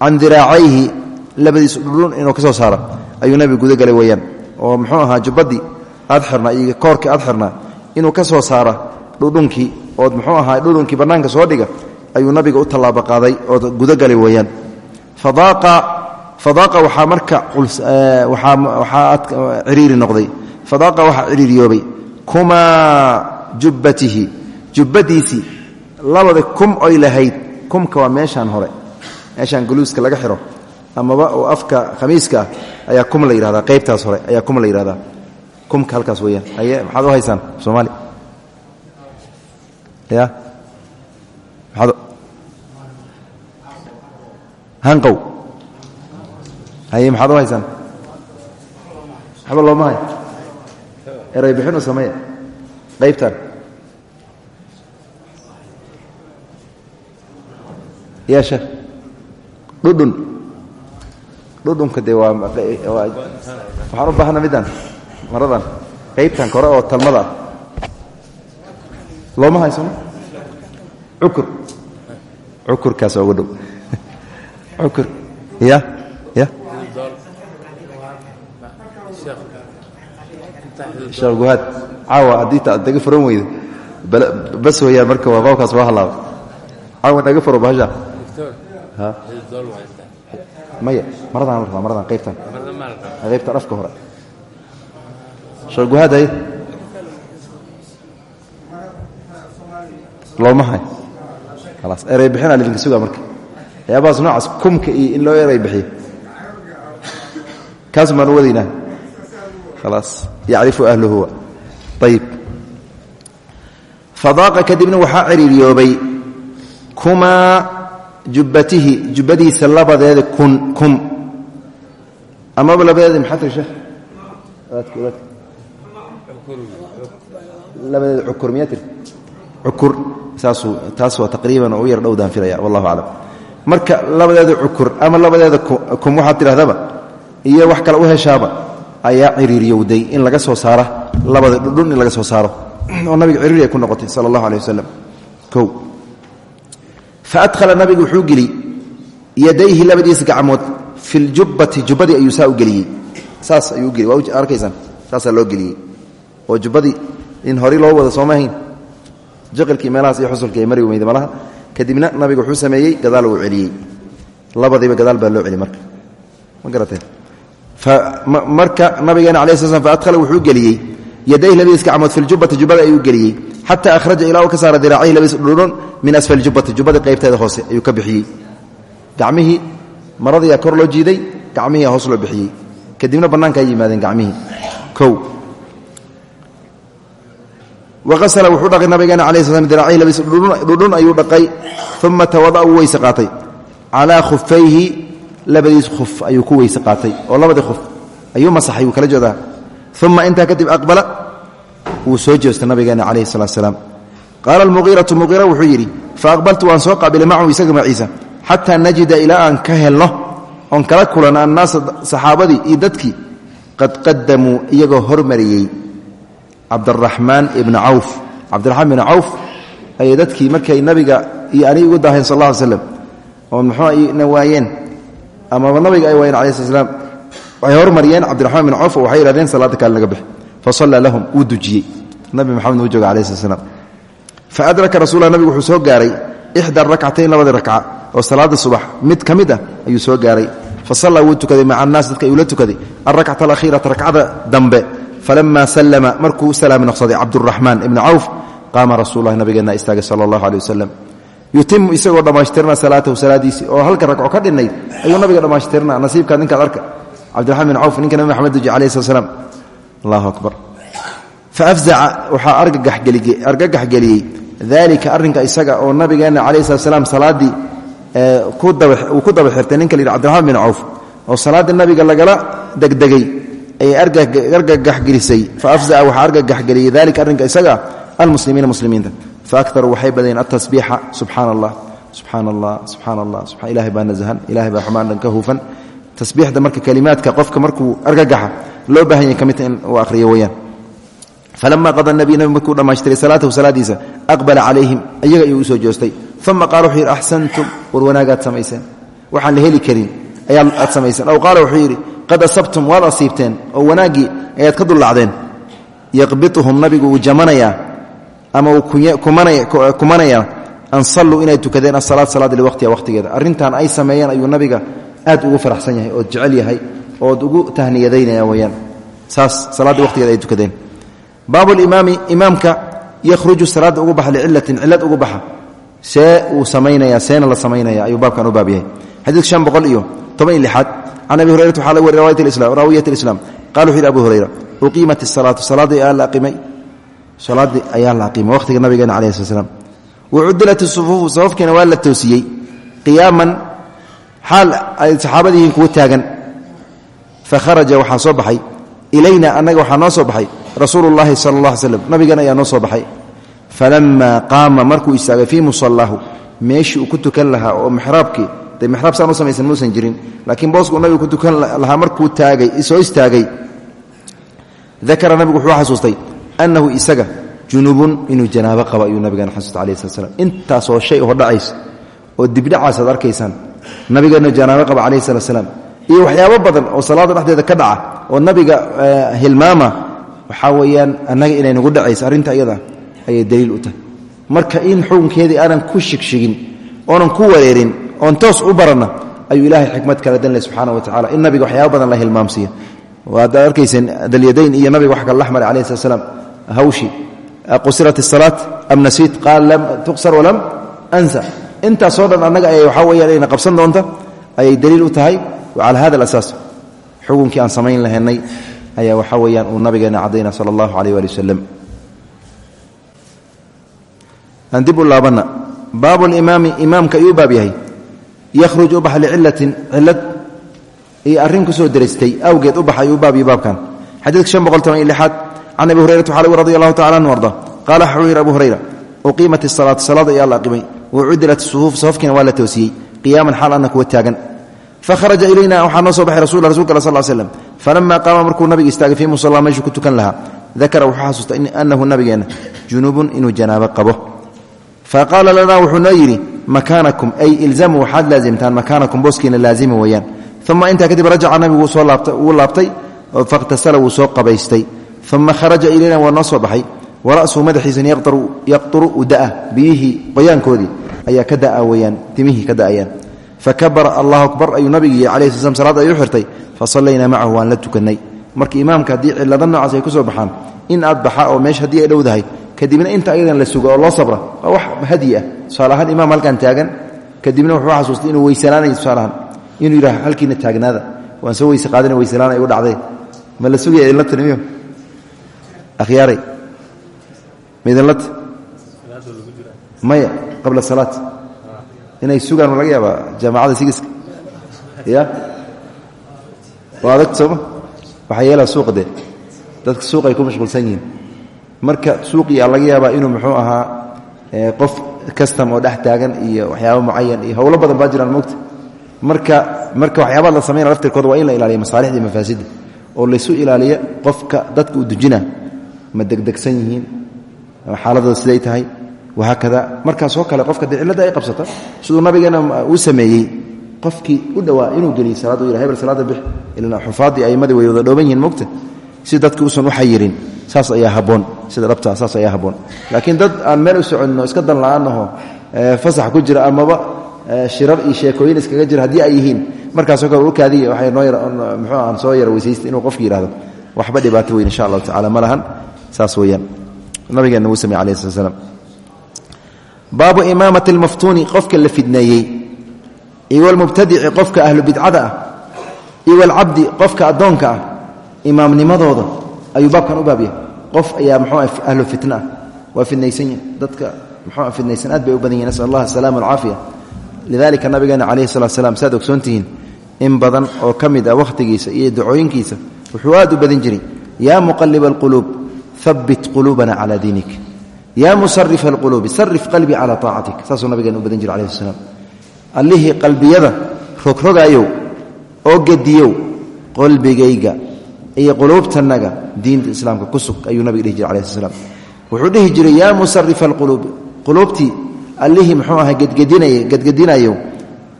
can diraacayhi labadiis dhudhun inuu ka soo saara ayuu nabiga gudagalay weeyaan. Oo muxuu ahaa jubbadii aad xirnaa iyo koorkii aad xirnaa inuu ka soo saara dhudhunkii ood muxuu ahaa dhudhunkii bannaanka soo dhiga ayuu nabiga u tallaabo qaaday oo gudagalay weeyaan. Fadaaqa waxaa marka waxaa ciriiri noqday. Fadaaqa waxaa ciriiriyoobay kumaa jubbatihi. Jubbadiisii labada kum oy lahayd kumka waa meeshaan hore. Meeshaan guluuska laga xiro. Amaba oo afka khamiiska ah ayaa kum la yidhahdaa qaybtaas hore ayaa kum la yidhahdaa kumka halkaas weeyaan. Aye maxaad u haysaan? Soomaali. Ya hanqow haye maxaad u haysaan? Waxba looma hay eray bixinu sameeya. Qaybtan. Ya sheekh dhudhun. Dhudhunka dee waa waxaan u baahana middan maradan. Qaybtan kore oo talmada. Ah looma haysano cukur. Cukurkaas ugu dhow. [laughs] Cukur. Ya sheekh guhaad caawa haddii ta daga furan weyda. Bas weeyaan marka waa qoobkaas waa halaaba caawa naga furo bahasha. Maya maradaan rabaa maradan qaybtan. Qaybtan afka hore. Sheekh guhaad hay. Looma hay. Khalaas eray bixinaa lidinka sugaa marka. Waxyaabahaas noocaas kumka iyo in loo eray bixiyo. Kaas baan u wadaynaa khalaas yacrifu ahluhuwa ayib fadaaqa kadibna waxaa ciriiriyoobay kumaa jubbatihi jubbadiisa labadeeda kun kum amaba labadeeda maxaa tiri sheekh labadeeda cukur miyaa tiri cukur saasuu taas waa taqriiban oo u yar dhowdaan filaya wallahu aclam marka labadeeda cukur ama labadeeda kum waxaad tidhahdaba iyo wax kale u heshaaba ayaa ciriiriyowday in laga soo saara labada dhudhun in laga soo saaro. Oo nabiga ciriiri ay ku noqotay sala allahu aleh wasalam o fa adhala nabigu wuxuu geli yadayhi labadiisa gacmood fi ljubbati jubbadii ayuu saa u geliyey. Saas ayuu geliy waa arkaysaan? Saasaa loo geliyey. Oo jubbadii in horay loo wada sooma ahayn. Jaqilkii meelahaas iyo xusulkii malaha. Kadibna nabiga wuxuu sameeyey gadaal uu celiyey. Labadiiba gadaal baa loo celi marka. Ma garateen marka nabigeena ala sl faadhala wuxuu geliyey. Yadayh labadiis gacmood fi ljubati jubbada ayuu geliyey. Xata ahraja ilaa ka saara diraacahi labadiis dhudhun min asfali jubati jubbada qaybteeda hoose ayuu ka bixiyey. Gacmihii maradiyaa kor loo jiiday gacmihiia hoos loo bixiyey. Kadibna bannaanka ay yimaadeen gacmihii. O waqasala wuxuu dhaqay nabigeena cala sl diraacihi labis dhudhun ayuu dhaqay. Uma tawada'a wuu weyse qaatay. Calaa labadiis khuf ayuu ku weyse qaatay oo labadii khuf ayuu masaxay wuu kala jeedaa. Uma intaa kadib aqbala wuu soo jeestay nabigeena calayhi salatu salaam. Qaala almuqiiratu muqiira wuxuu yidhi fa aqbaltu waan soo qaabilay macahu isaga maciisa xataa najida ilaa aan ka helno oon kala kulana annaasa saxaabadii iyo dadkii qad qadamuu iyagoo hormariyey cabdaraxmaan ibna cawf. Cabdiraxmaan bn cawf ayay dadkii markay nabiga iyo aniga ugu daaheen sal alla slam oo muxuuna waayeen amaba nabiga ay waayeen cala sl slam waxay hormariyeen cabdiraxmaan bin oo waxay yidhahdeen salaada kaale naga bix fa sallaa lahum wuu dujiyey. Nabi maxamed wuu jooga slam fa adraka rasulla nabigu wuxuu soo gaaray ixda rakcatayn labadii rakca oo salaada subax. Mid ka ah ayuu soo gaaray. Fa sallaa wuu tukaday maca annaas dadka ayuu la tukaday. Alrakcata alakhiirata rakcada dambe. Falama salama markuu salaami noqsaday cabduraxmaan ibni cawf qaama rasullahi nabigeenna istaagay sala allahu aleh wasalam yutimu isagoo dhammaystirna salaatahu salaadiisii oo halka ragco ka dhinnayd ayuu nabiga dhammaystirna nasiibkaad ninkaad arka. Cabdiraxman bin ninka nabi maxamed duji alayh slat allahu akbar. Faafzaca waxaa argagax geliyey dalika arrinka isaga oo nabigeenna calayh slat slam salaaddii ku daba xirtay ninka la yidhi cbdiraxmaan oo salaaddii nabiga lagala degdegay ayay argagaxgelisay faafzaca waxaa argagaxgeliyey dalika arrinka isaga almuslimiina muslimiinta faaktaruu waxay badayeen altasbiixa subxaana allah subxaana allah subxaana allah ilahay baa nasahan ilahay baa xumaan dhan ka hufan tasbiixda marka kelimaadka qofka markuu argagaxa loo baahan yahy ka midta in uu akhriyo weyaan falama qada nabiy nabi markuu dhammaystiray salaatahu salaadiisa aqbala calayhim iyaga ayuu u soo joostay uma qaala wuxuu yidhi axsantum war wanaagaad samayseen waxaan la heli karin ayaad samayseen aw qaala wuxuu yidhi qad asabtum waad asiibteen oo wanaaggii ayaad ka dullacdeen yaqbituhum ama uu kumanayaa an salluu inay tukadeen asalaad salaada liwaqtiha waqtigeeda. Arrintan ay sameeyeen ayuu nabiga aad ugu faraxsan yahay ood jecel yahay ood ugu tahniyadaynaya weyaan saas salaadda waqtigeeda ay tukadeen. Baabulimaami imaamka yakhruju salaadda ugu baxa licilatin cilad ugu baxa. See uu samaynaya seena la samaynaya ayuu baabkan u baab yahay. Shan boqol iyo toban iyo lixaad. Can abi hurayrata waxaa laga wari raawiyat alislaam. Qala wuxu yidhi abu hurayra uqiimat isalaatu salaaddii ayaa la aqimay salaaddii ayaa la aqimay waqhtiga nabigeena calahi slat slam wacudilat isufuufu safafkiina waa la toosiyey. Qiyaaman xaal ay saxaabadiihiin kuwa taagan. Fakharaja waxaa soo baxay. Ilayna annaga waxaa noo soo baxay. Rasuulu llahi sala soo baxay. Falamaa qaama markuu istaagay fii musallaahu meeshii uu ku tukan lahaa oo mixraabkii dee mixraab saan u samaysan muusan jirin laakiin booskuu nabigu ku tukan lahaa markuu taagay soo istaagay dakara nabigu wuxuu xasuustay annahu isaga junubun inuu janaabo qabo ayuu nabigeena xasuustay alayh slat slam intaasoo shay oo dhacaysa oo dibdhacaas aad arkaysaan nabigeena janaabo qaba calayhi salat slam iyo waxyaabo badan oo salaada dhexdeeda ka dhaca oo nabiga hilmaama waxaa weeyaan annaga inay nagu dhacayso. Arrinta iyada ayay daliil u tahay. Marka in xukunkeedii aanan ku shigshigin oonan ku wareerin oon toos u baranna ayuu ilaahay xikmad kala danleh subxaana wa tacala in nabiga waxyaaba badan la hilmaamsiiya waad arkayseen dalyadayn iyo nabiga wax kala laxmara alayh slat slam hawshi. Qusirat isalaat am nasiit? Qaal lam tuqsar walam ansa. Intaasoo dhan annaga ay waxaa weyaan qabsan doonta ayay daliil u tahay. Wacala hada alasaas xukunkii aan samayn lahaynay ayaa waxaa weeyaan uu nabigeena caddayna sala allahu alayh waali wasalam aan dib u laabanna baabu limaami imaamka ayuu baab yahay. Yakhruj u arrin ku soo deraystay awgeed u baxa ayuu baab iyo baabkan. Xadiidka shan can abi lagu radi allahu tacala anhu arda qaala wuxuu yidhi abu hurayra uqiimat isalaatu salaada ayaa la aqimay wacudilat sufuuf safafkiina waa la toosiyey qiyaaman xaal anna kuwa taagan fakharaja ilayna waxaa noo soo baxay rasul rasulka al sal slm falama qaama markuu nabiga istaagay fii musallaa meeshuu ku tukan lahaa dakara wuxuu xasuustay annahu nabigeenna junubun inuu janaabo qabo faqaala lanaa wuxuu noo yidhi makaanakum ay ilzamuu waxaad laazimtaan makaanakum booskiina laazimi weeyaan uma intaa kadib rajaca nabigu uma kharaja ilayna waa noo soo baxay wara'suhu madaxiisan yaqturu u da'a biyihii qoyaankoodii ayaa ka da'a weyaan timihii ka da'ayaan fakabara allahu akbar ayuu nabigii calayi sl salaad ayuu xirtay fasallaynaa macahu waan la tukannay marka imaamka haddii cilado noocaas ay ku soo baxaan in aad baxa oo meesha haddii ay dhowdahay kadibna inta ayadan la sugo oo loo sabra waa wax hadyi ah tusaale ahaan imaam halkan taagan kadibna wuxuu xasuustay inuu weysalaanayo tusaalahaan inuu yidhaha halkiina taagnaada waan soo weyse akhyaaray? Maidinlat maya qabla salaat inay sugaan laga yaabaa jaamacada sigiska ya waa adag sooma waxaa yeelaa suuqa dee. Dadka mashquulsan yihiin. Marka suuqii a laga yaabaa inuu muxuu ahaa qof custom oo dhex taagan iyo waxyaaba mucayan iyo howlo badan baa jiraan mogta marka marka waxyaabaad la samayna laftirkooda waa in la ilaaliya masaalixda iyo mafaasidda oo laysu ilaaliya qofka dadka uu dujina ma degdegsan yihiin xaaladooda siday tahay wahaakada markaasoo kale qofka dee ay qabsata siduu nabigeena uu sameeyey qofkii u dhowaa inuu geliy salaad u yidha hebel salaada bix ilaa xufaaddii aimmadii way wada dhooban yihiin mogta si dadki usan u xayirin. Saas ayaa habboon sida dhabtaa saas ayaa habboon. Laakiin dad aan meel u soconno iska dan la'aanahoo fasax ku jira amaba shirar iyo sheekooyin iskaga jira haddii ay yihiin. Markaasoo kale ukaadiya waxay noo mxuu aan soo yara weysaysta inuu qofki yidhahdo waxba dhibaato weyn insha allahu tacala ma lahan saas weeyaan. Nabigeenna wuu samey alayh slat slam baabu imaamati almaftuuni qofka la fidneeyey iyo walmubtadici qofka ahlu bidcada ah. Iyo walcabdi qofka addoonka ah. Imaamnimadooda ayuu baabkan u baab yahay. Qof ayaa mxuu ahlu fitna ah. Fidnaysan dadka mxuu fidnaysan aad bay u badan yihiin nasal allah alcaafiya lidalika nabigeena calayhi salat slam saaad ogsoontihiin in badan oo ka mid ah iyo dacooyinkiisa wuxuu aad u badin jiray. Yaa muqaliba alquluub habit quluubana calaa diinik. Yaa musarifa alquluubi sarif qalbii calaa aacatik saasuu nabigeena u badan jira alayhi slam allihii qalbiyada rogrogaayow oo gediyow qalbigayga iyo quluubtanaga diinta islaamka ku sug ayuu nabiga dhihi jira alayh slam wuxuu dhihi jiray yaa musarifa alquluubi quluubtii allihii muxuu ahaa gedgedinayow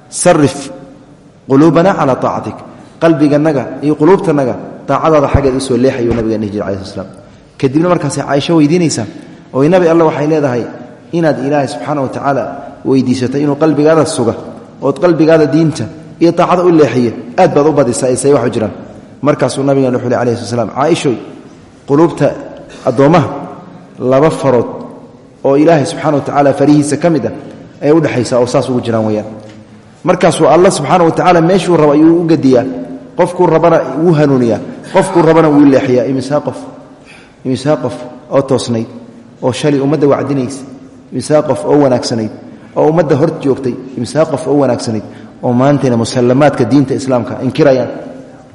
sarif quluubana calaa aacatik qalbiganaga iyo quluubtanaga aacadaada xaggeed u soo leexayuu nabiga dhihi jira alayh slam kadibna markaasay caaisho weydiinaysaa oy nabi alle waxay leedahay inaad ilaahay subxaana wa tacaala weydiisatay inuu qalbigaada suga ood qalbigaada diinta iyo aacada u leexiya aad baad u badisaa say waxu jiraan markaasuu nabigan wuxuu le alayh sl slam caaishoy quluubta addoommaha laba farood oo ilaahay subxana wa tacaala farihiisa ka mid ah ayay udhexaysaa oo saas ugu jiraan weyaan markaasuu alla subxaana wa tacaala meeshuu rabo u gediyaa qofkuu rabana wuu hanuuniyaa qofkuu rabana wuu leexiyaa imisaa qof imisaa qof oo toosnayd oo shalay ummadda wacdinaysa imisaa qof oo wanaagsanayd oo ummadda hor joogtay imisaa qof oo wanaagsanayd oo maantayna musallamaadka diinta islaamka inkirayaan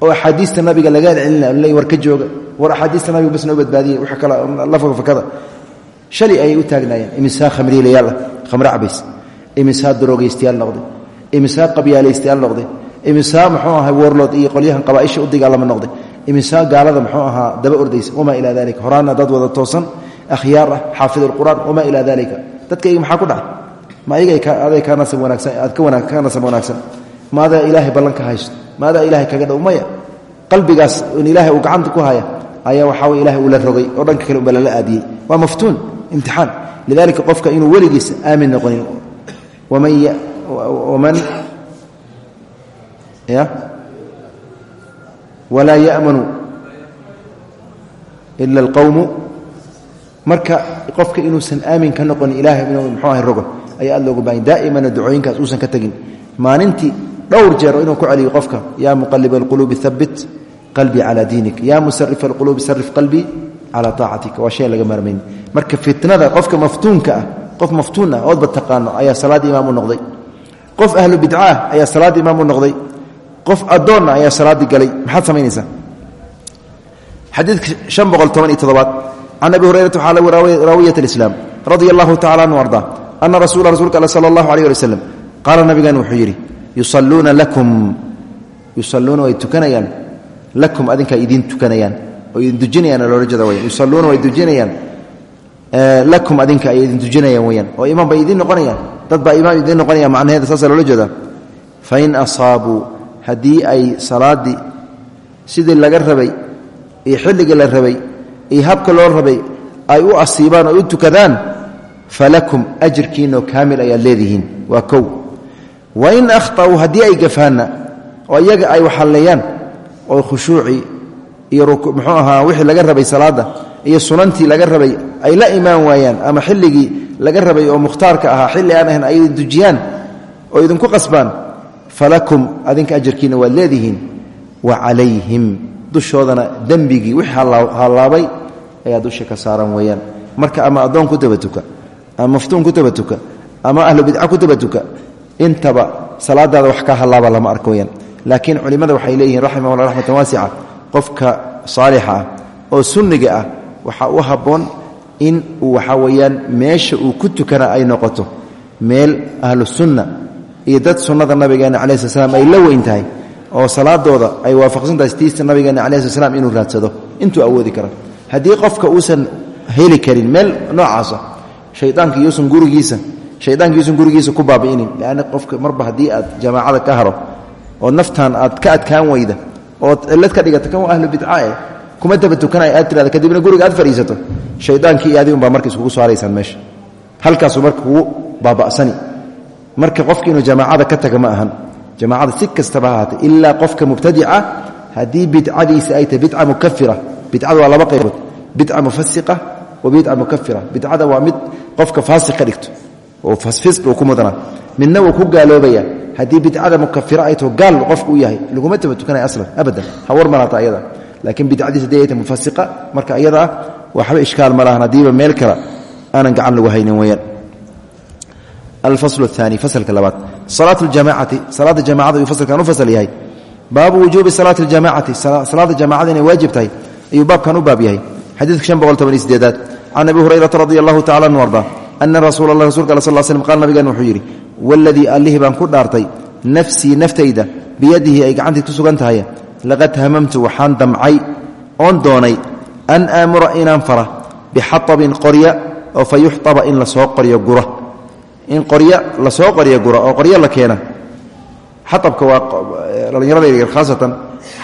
oo axaadiista nabiga laga celcelina war ka jooga war axaadiista nabiga bas noo badbaadiyey waxa kale lafaka fakada. Shalay ayay u taagnaayeen imisaa khamriilayaal ah khamre cabays imisaa darogaystayaal noqday imisaa qabyaalaystayaal noqday imisaa muxuu ahaa woorlood iyo qolyahan qabaaisha u dagaalama noqday imisaa gaalada muxuu ahaa daba ordaysa wamaa ilaa dalika horaana dad wada toosan akhyaar ah xaafid alqur'aan wamaa ilaa dalika dadkayga maxaa ku dhacay? Ma ayaday kaa nasab wanaagsan aad ka nasab wanaagsan. Ma adaa ilaahay ballan ka haysto? Ma ilaahay kaga dhow qalbigaas in ilaahay uu gacanta ku haya ayaa waxaa wey ilahay uu la rogay oo dhanka kale uba lala aadiyey. Waa maftuun imtixaan. Lidalika qofka inuu weligiisa aamin noqonin. Waman ya walaa ya'manu ila alqowmu marka qofka inuusan aamin ka noqonin ilahay inuu muxuu ahay rogo ayaa aad looga baahanya daa'imana ducooyinkaas uusan ka tegin maalintii dhowr jeer inuu ku celiyo qofka yaa muqaliba alquluubi habit qalbii calaa diinik. Yaa musarifa alquluubi sarif qalbii calaa aacatika waa shay laga maarmayn. Marka fitnada qofka maftuunka ah qof maftuun ah oodba taqaano ayaa salaad imaam u noqday. Qof ahlu bidca ah ayaa salaad imaam u noqday qof addoonna ayaa salaaddii galay. Maxaad samaynaysaa xadiidka an boqol toban iyo todobaad can abi hurayrata waxaa lagu raawiyat alislaam radia allahu tacala anhu arda ana rasula rasuulka all sala allahu alayh ali waslem qaala nabigan wuxuu yidhi yusalluuna lakum yusalluuna way tukanayaan lakum adinkaa idiin tukanayaan oo idin dujinayaan loola jeeda weyaan yusalluuna way dujinayaan lakum adinka ay idin dujinayaan weyaan oo haddii ay salaaddii sidii laga rabay iyo xilligii la rabay iyo habka loo rabay ay u asiibaan oo u tukadaan falakum ajirkiinoo kaamil ayaad leedihiin. Waa kow. Wain akhطa'uu haddii ay gafaanna oo iyaga ay waxalleeyaan oo khushuucii iyo muxuu ahaa wixii laga rabay salaadda iyo sunantii laga rabay ay la imaan waayaan ama xilligii laga rabay oo mukhtaarka ahaa xilli aan ahayn ay dujiyaan oo idinku qasbaan falakum adinka ajarkiina waad leedihiin wa calayhim dushoodana dembigii wixii hallaabay ayaa dusha ka saaran weeyaan. Marka ama addoon ku dabatuka ama maftuun ku dabatuka ama ahlu bidca ku dabatuka intaba salaadaada wax ka halaaba lama arko weyaan laakiin culimmada waxay leeyihiin raximahullah raxmatan waasica qofka saalixa ah oo sunniga ah waxaa u habboon in uu waxaa weeyaan meesha uu ku tukana ay noqoto. Meel ahlu sunna iyo dad sunnada nabigeena sl slam ay la weyn tahay oo salaadooda ay waafaqsan tahay tiista nabigeena sl slam inuu raadsado. Intuu awoodi kara haddii qofka uusan heli karin meel noocaasa shaydaanka yuusan gurigiisa shaydaanka yuusan gurigiisa ku baabi'inin leanna qofka marba haddii aad jamaacada ka haro oo naftan aad ka adkaan weyda ood cillad ka dhigata kan waa ahlu bidcae kuma daba tukanaya aad tirada kadibna guriga aad fadhiisato. Shaydaankii iyo adigun baa marka iskugu saaraysaan meesha. Halkaasuu marka kugu marka qofka inuu jamaacada ka taga ma ahan. Jamaacada si kastaba ha ahaatay ilaa qofka mubtadica haddii bidcadiisa ay tahay bidca mukafira bidcada waa laba qaybood bidca mufasiqa wa bidca mukafira bidcada waa mid qofka faasiq dhigto oo fisqi uu ku mudanaa midna wuu ku gaaloobaya haddii bidcada mukafira ay taho gaal qofku u yahay laguma taba tukanaya aslan abadan. Ha war malaata ayada laakiin bidcadiis haddii ay tahay mufasiqa marka ayada waxba ishkaal ma lahan haddiiba meel kale aanan gacan lagu haynin weyaan alfasl aani faslka labaad salaat ljamacati salaada jamacada ayuu faslkan u fasal yahay baabu wujuubi salaati ljamacati salaada jamacada inay waajib tahay ayuu baabkan u baab yahay xadiidka sideedaad can abi hurayrata radi allahu tacala anu arda ana rasuula allah rasulka al sal slm qaal nabigan wuxuu yidhi waladii allihii baan ku dhaartay nafsii naftayda biyadihi ay gacantii ku sugan tahay laqad hamamtu waxaan damcay oon doonay an aamura inaan fara bixaabin qorya oo fa yuxaba in la soo qoryo gura in qorya la soo qoryo gura oo qoryo la keena. Xaabka waa dhallinyarada yaryar khaasatan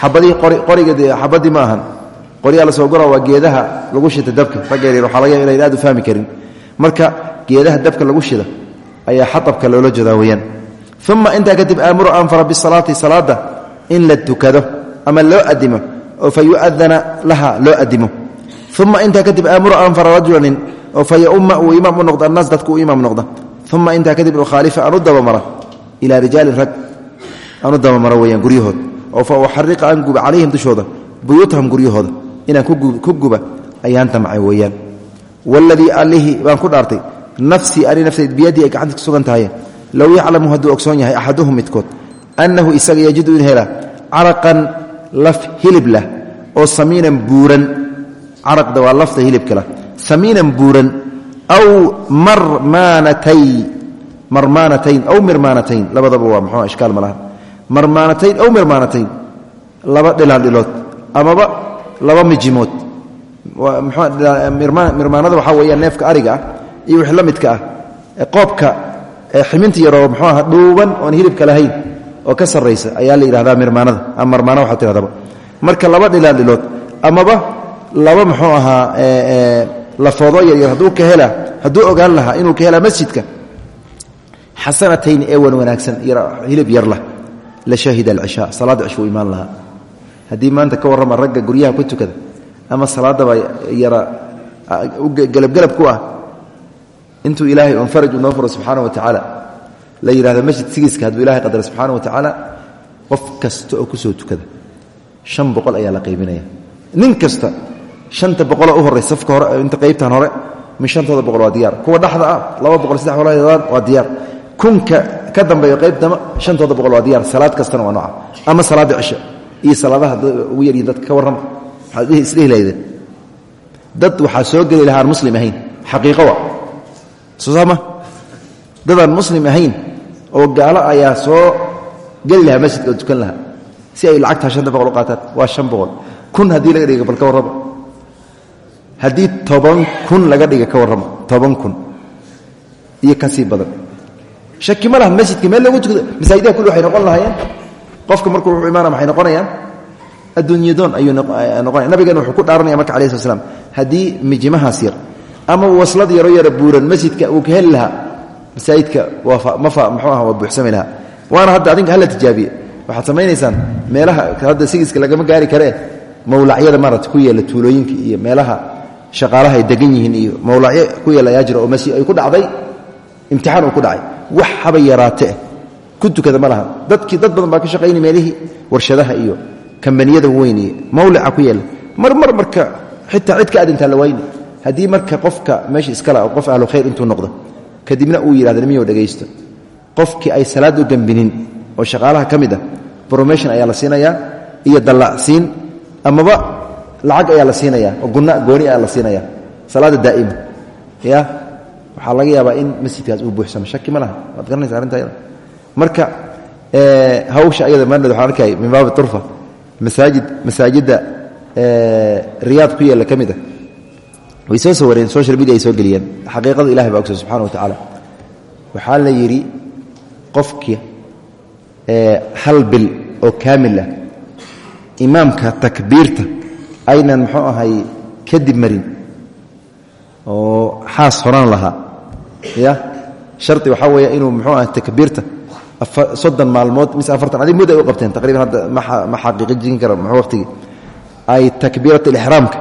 xabadii qoriga xabadii ma ahan. Qoryaa la soo gura waa geedaha lagu shita dabka. Ragga yaryar laga yaaba inayn u fahmi karin. Marka geedaha dabka lagu shida ayaa xaabka loola jeedaa weyaan uma intaa kadib aamuru aan fara bisalaati salaada in la tukado ama loo adimo oo fa yuadana laha loo adimo uma intaa kadib aamuru aan fara rajulanin oo fa yauma uu imaam u dadku uu imaam uma intaa kadib ukhaalifa aan u dabamara ilaa rijaalin rag aan u dabamaro weyaan guryahood oo fa uxariqa aan guba calayhim dushooda buyuutahum guryahooda inaan ku guba ayaan damcay weeyaan waladii allihii baan ku dhaartay nafsii ani naftayd biyadii ay gacanta ku sugan tahay low yaclamu hadduu ogsoon yahay axaduhum midkood annahu isaga yajidu in hela caraqan laf hilib lah oo samiinan buuran caraqda aw marmaanatay. Marmaanatayn aw mirmaanatayn labadaba waa muxuu ishkaal ma laha. Marmaanatayn aw mirmaanatayn laba dhilaaldhilood amaba laba mijimood. Mirmaanada waxaa weeyaan neefka ariga ah iyo wix la midka ah. Qoobka ximinta yaroo muxuu aha dhuuban oon hilibka lahayn oo ka sarraysa ayaa la yidhahdaa mirmaanada. Ama marmaana waxaa tihahdaba marka laba dhilaaldhilood amaba laba muxuu ahaa lafoodo yaryar hadduu ka hela hadduu ogaan lahaa inuu ka helaa masjidka xasanatayn ee wan wanaagsan hilib yar lah la shahida alcishaa salaadda cishuu imaan lahaa. Haddii maanta ka warrama ragga guryaha ku tukada ama salaadaba yara gelabgelab ku ah intuu ilaahay un faraj u noo furo subxaana wa tacaala la yidhahda masjid sigiiska hadduu ilahay qadara subxaana wa tacaala qof kasta oo ku soo tukada shan boqol ayaa la qaybinaya nin kasta shanta boqoloo u horray safka hore inta qaybtan hore min boqol waa diyaar. Kuwa dhexda ah laba boqol saddex boqol waa diyaar. Kunka ka dambeeyo qaybtama shantooda boqol waa diyaar. Salaad kastana waa nooca ama salaadda cisho iyo salaadaha ugu yaryihin dadka ka warrama. Waxaad dad waxaa soo geli lahaa aan muslim ahayn. Xaqiiqo wa soo saama? Dadaan muslim ahayn oo gaalo ayaa soo geli lahaa masjidka oo lahaa si ay lacagtaa shanta boqol u qaataan. Waa shan boqol. Kun haddii laga dhiga bal ka warrama haddii toban kun laga dhiga ka warrama toban kun iyo ka badan. Shaki ma laha masjidka meel loogu tukado masaajidaha kulli waxay noqon lahaayeen. Qofka markuu wuxuu imaana maxay noqonayaan? Adduunyadoon ayuu noqonaya nabigana wuxuu ku dhaaranaya marka alayh slat slam haddii mijimahaas ama waslad yaro yara buuran masjidka uu ka heli lahaa masaajidka waa mafa muxuu aha waa buuxsami lahaa. Waana hadda adinka hala tijaabiye. Waxaad samaynaysaan meelaha hadda sigiska lagama gaari karee mawlacyada maarata ku yeela tuulooyinka iyo meelaha shaqaalaha ay degan yihiin iyo mawlacyo ku yeela ayaa jira oo masjid ay ku dhacday imtixaan uu ku dhacay. Wax haba yaraatee ku tukada ma laha. Dadkii dad badan baa ka shaqaynay meelihii warshadaha iyo kambaniyada weyn iyo mawlaca ku yeela. Mar mar marka xitaa cid ka adintaa la wayni. Haddii marka qofka meesha iskale oo qof ahlu khayr intuu noqdo kadibna uu yidhahdo nimiyo dhegaysto qofkii ay salaad u dembinin oo shaqaalaha ka mid ah bromation ayaa la siinayaa iyo dallacsiin amaba lacag ayaa la siinayaa oo gunna gooni ayaa la siinaya. Salaada daa'ima ya? Waxaa laga yaabaa in masjidkaas uu buuxsamo. Shaki ma laha. Waad garanaysa arrinta ayada marka hawsha ayada maaned waxaan arkay min baabi turfa. Masaajid masaajidda riyaad ku yeella ka mid ah way soo soo wareen social media ay soo geliyeen. Xaqiiqada ilahay baa ogso subxana wa tacaala. Waxaa la yidhi qofkii hal bil oo kaamil ah imaamka takbiirta aynan muxuu ahay kadib marin oo xaas horaan lahaa. Ya? Shardi waxaa weeye inuu muxuu ahay takbiirta soddon maalmood mise afartan adig mud ay u qabteen taqriban hadda ma xaqiiqijin kara muxuu waqtigii? Ay takbiirat alixraamka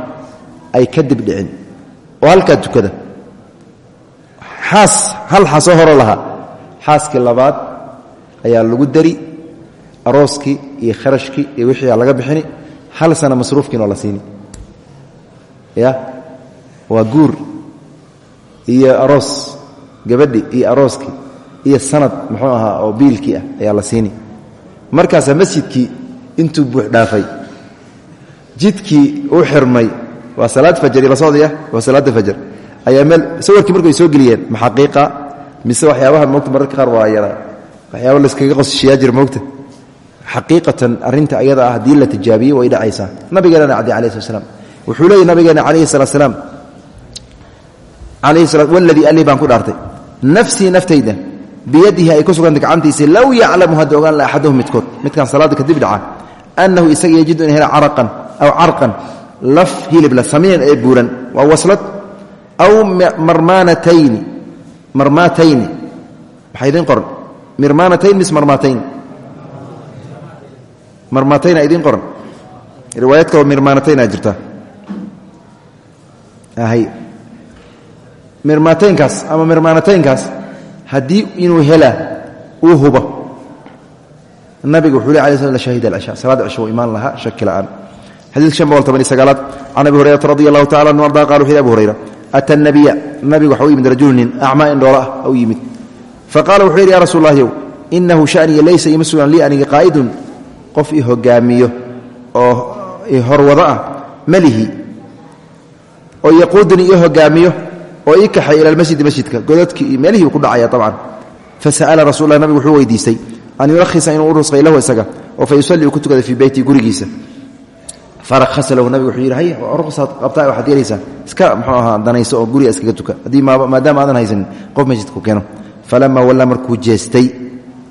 ay kadib dhicin. Oo halkaa tukada. Xaas hal xaasoo horo lahaa. Xaaskii labaad ayaa lagu dari arooskii iyo kharashkii iyo wixii laga bixini hal sana masruufkiinoo la siini. Ya? Waa guur iyo aroos gabadhi iyo arooskii iyo sanad muxuu ahaa oo biilkii ah ayaa la siini. Markaasaa masjidkii intuu buux dhaafay jidkii u xirmay waa salaad fajr la socdaya waa salaada fajr ayaa meel sawirkii marku ay soo geliyeen maxaqiiqa mise waxyaabaha moogta mararka qaar waa yaraa waxyaaba layskaga qosishiyaa jira xaqiiqatan arrinta ayada ah haddii la tijaabiyey way dhacaysaa. Nabigeenana cadi alayh slat slam wuxuu leeyay nabigeena alayhi sala waladii alli baan ku dhaartay. Nafsii naftayda biyadihi ay ku sugantay gacantiisa low yaclamu hadda ogaan la axaduhum midkood. Midkaan salaadda kadib dhaca annahu isaga yajidu in hela aw carqan laf hilibla samiinan ee buuran waa waslad. Aw marmaanatayni marmaatayni maxaa idiin qoran? Mis marmaatayn marmaatayna idiin qoran. Riwaayad kaloo mirmaanatayn aa jirta mirmaataynkaas ama mirmaanataynkaas haddii inuu helaa uu hubo. Nabiga wuxuu le ala sl shahid alcisha salaada cisho uu imaan lahaa shaki la'aan. Shan boqol toban iyo sagaalaad can abi hurayrata radi allahu tacala anu arda qala wuxu hurayra ata nabiya nabiga waxa u yimid rajulu nin acmaa in dhoola ah u yimid. Faqala wuxuu ya rasuul lahyow inahu laysa ima sugan lii aniga qof i hogaamiyo oo horwado ah malihi oo yaquuduni ii hogaamiyo oo ii kaxay ila almasjidi masjidka godadkii meelihii ku dhacaya abcan fasa'ala rasul lah nabigu wuxuu weydiistay an yurakhisa inuu u rusqay isaga oo fa yusalli uu ku tukada fii beyti gurigiisa. Farahasa lahu nabigu wuxuu yidhi hay ruqsaad qabtaa waxaad yeelaysaa. Iska muxuu ahaa danayso oo guriga iskaga tuka. Haddii maadaama aadan haysanin qof masjidku keeno. Falamaa wallaa markuu jeestay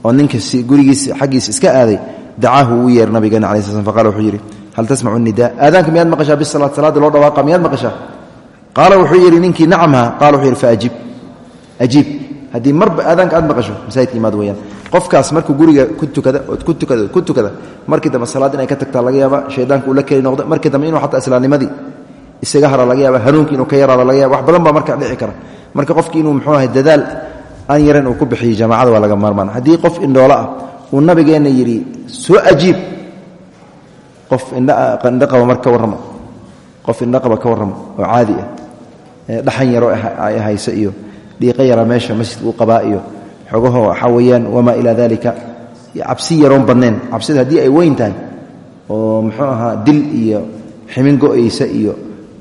oo ninka gurigiisa xaggiisa iska aaday dacaahu uu yeer nabigeena ala sl faqala wuxuu yidhi hal tasmacu nida aadaanka miyaad maqashaa bisalaat salaada loo dhawaaqa miyaad maqashaa qaala wuxuu yidhi ninkii nacamha qaala wuxuu yidhi faajib ajiib haddii marba aadaanka aad maqasho masaajidka imaad weyaan qofkaas markuu guriga ku tukada ood ku tukada ood ku tukada markii dambe salaad inay ka tagtaa laga yaaba shaydaanka uu la keli noqdo markii dambe inuu xataa islaamnimadii isaga hara laga yaaba hanuunkii inuu ka yaraado laga yaba wax badan baa marka dhici kara marka qofkii inuu muxuu ahay dadaal aan yaran uu ku uu nabigeenna yidhi soo ajiib. Qof indhaqaba mar ka warrama qof indhaqaba ka warrama oo caadi ah. Dhaxan yaroo ay hayso iyo dhiiqo yara meesha masjidka uu qabaa iyo xogaho waxaa weeyaan wamaa ilaa dalika cabsi yaroon badnayn cabsida haddii ay weyn tahay oo muxuu ahaa dil iyo ximin go'aysa iyo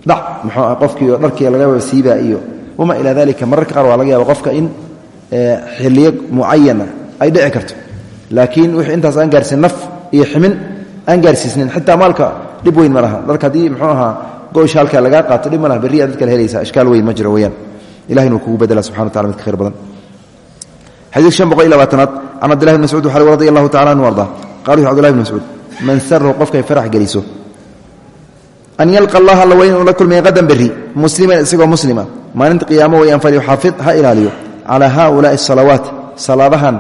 dhac muxuu aha qofkii oo dharkii lagaba siibaa iyo wamaa ilaa dalika mararka qaar waa laga yaaba qofka in xiliyo mucayana ay dhici karto laakiin wixii intaas aan gaarsiin naf iyo ximin aan gaarsiisnin xitaa maalka dhib weyn ma laha. Dharka haddii muxuu ahaa goysha halkaa lagaa qaato dhib ma laha. Berri aad dad kale helaysaa ishkaal weyn ma jiro weyaan ilahay inuu kugu bedela subxana wa tacala midka khayr badan. Xadiid shan boqol iyo labaatanaad can cabdillahi bn mascuud waxaa radi allahu tacala anhu arda. Qala wuxu abdullahi bn mascuud man sarahu qofkay farax geliso. An yalqa allaha alla weyn inuu la kulmaya qadan berri musliman isagoo muslima. Maalinta qiyaamo weyaan falyuxaafid ha ilaaliyo. Calaa haulaai asalawaat salaadahan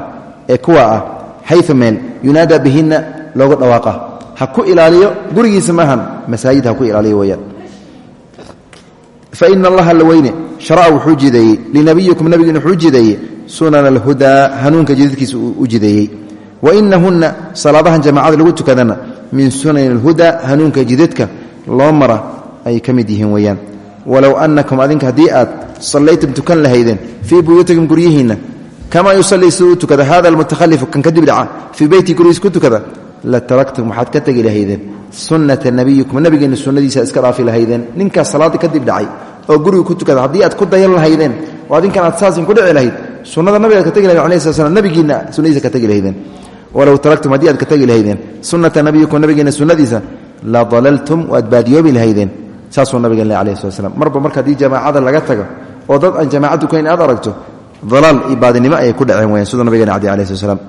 ee kuwa ah xayu meel yunaada bihinna looga dhawaaqa. Ha ku ilaaliyo gurigiisa maahan masaajid ha ku ilaaliyo weyaan faina allaha alla weyne sharaca wuxuu jideeyey linabiyikum nabigiina wuxuu jideeyey sunana alhudaa hanuunka jidadkiisa u jideeyey. Wainahunna salaadahan jamaacada lagu tukadana min sunani alhudaa hanuunka jidadka loo mara ay ka mid yihiin weyaan walow anakum adinka haddii kamaa yusallii siduu u tukada hada almutakhalifu kan kadib dhaca fii beyti gurigiis ku tukada la taraktum waxaad ka tegi lahaydeen sunnata nabiyikum nabigeenna sunnadiisa iska dhaafi lahaydeen ninkaas salaadii kadib dhacay oo guriga ku tukada haddii aad ku dayan lahaydeen oo adinkan aad saasin ku dhici lahayd sunnada nabigaad ka tegi lahayd alai sl nabigiinna sunnadiisa ka tegi lahaydeen walow taraktum haddii aad ka tegi lahaydeen sunnata nabiyikum nabigeenna sunnadiisa la dalaltum waad baadiyoobi lahaydeen saasuu nabigeen leh alayh slat slam marba marka haddii jamaacada laga tago oo dad aan jamaacad tukayn aad aragto dalaal iyo baadinimo ayay ku dhaceen weyaan siduu nabigeena cadi alayh slat slam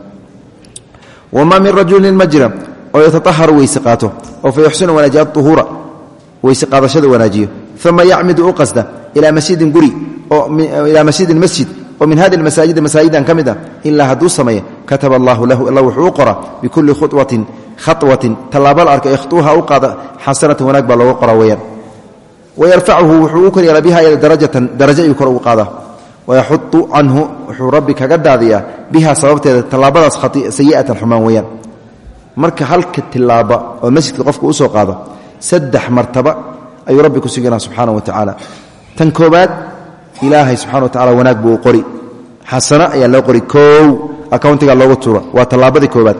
wamaa min rajulin ma jira oo yataaharu weyse qaato oo fa yuxsinu wanaajiya ahuura weyse qaadashada wanaajiyo. Uma yacmidu u qasda ilaa masjidin guri ilaa masjidin masjid oo min hadi masaajidi masaajidan ka mid ah ilaa hadduu sameeyo kataba allahu lahu alla wuxuu u qora bikulli khuwatin khawatin tallaaba la arka ikhtuuha u qaada wayaxudu canhu wuxuu rabbi kaga daadiyaa biha sababteeda tallaabadaas sayi'atan xumaan weeyaan marka halka tilaaba oo masjidka qofka u soo qaado saddex martaba ayuu rabbi ku suganaa subxaana wa tacaala tan koobaad ilaahay subxana wa tacala wanaag buu qori xasano ayaa loo qori koow accountiga loogu tuura waa tallaabadii koobaad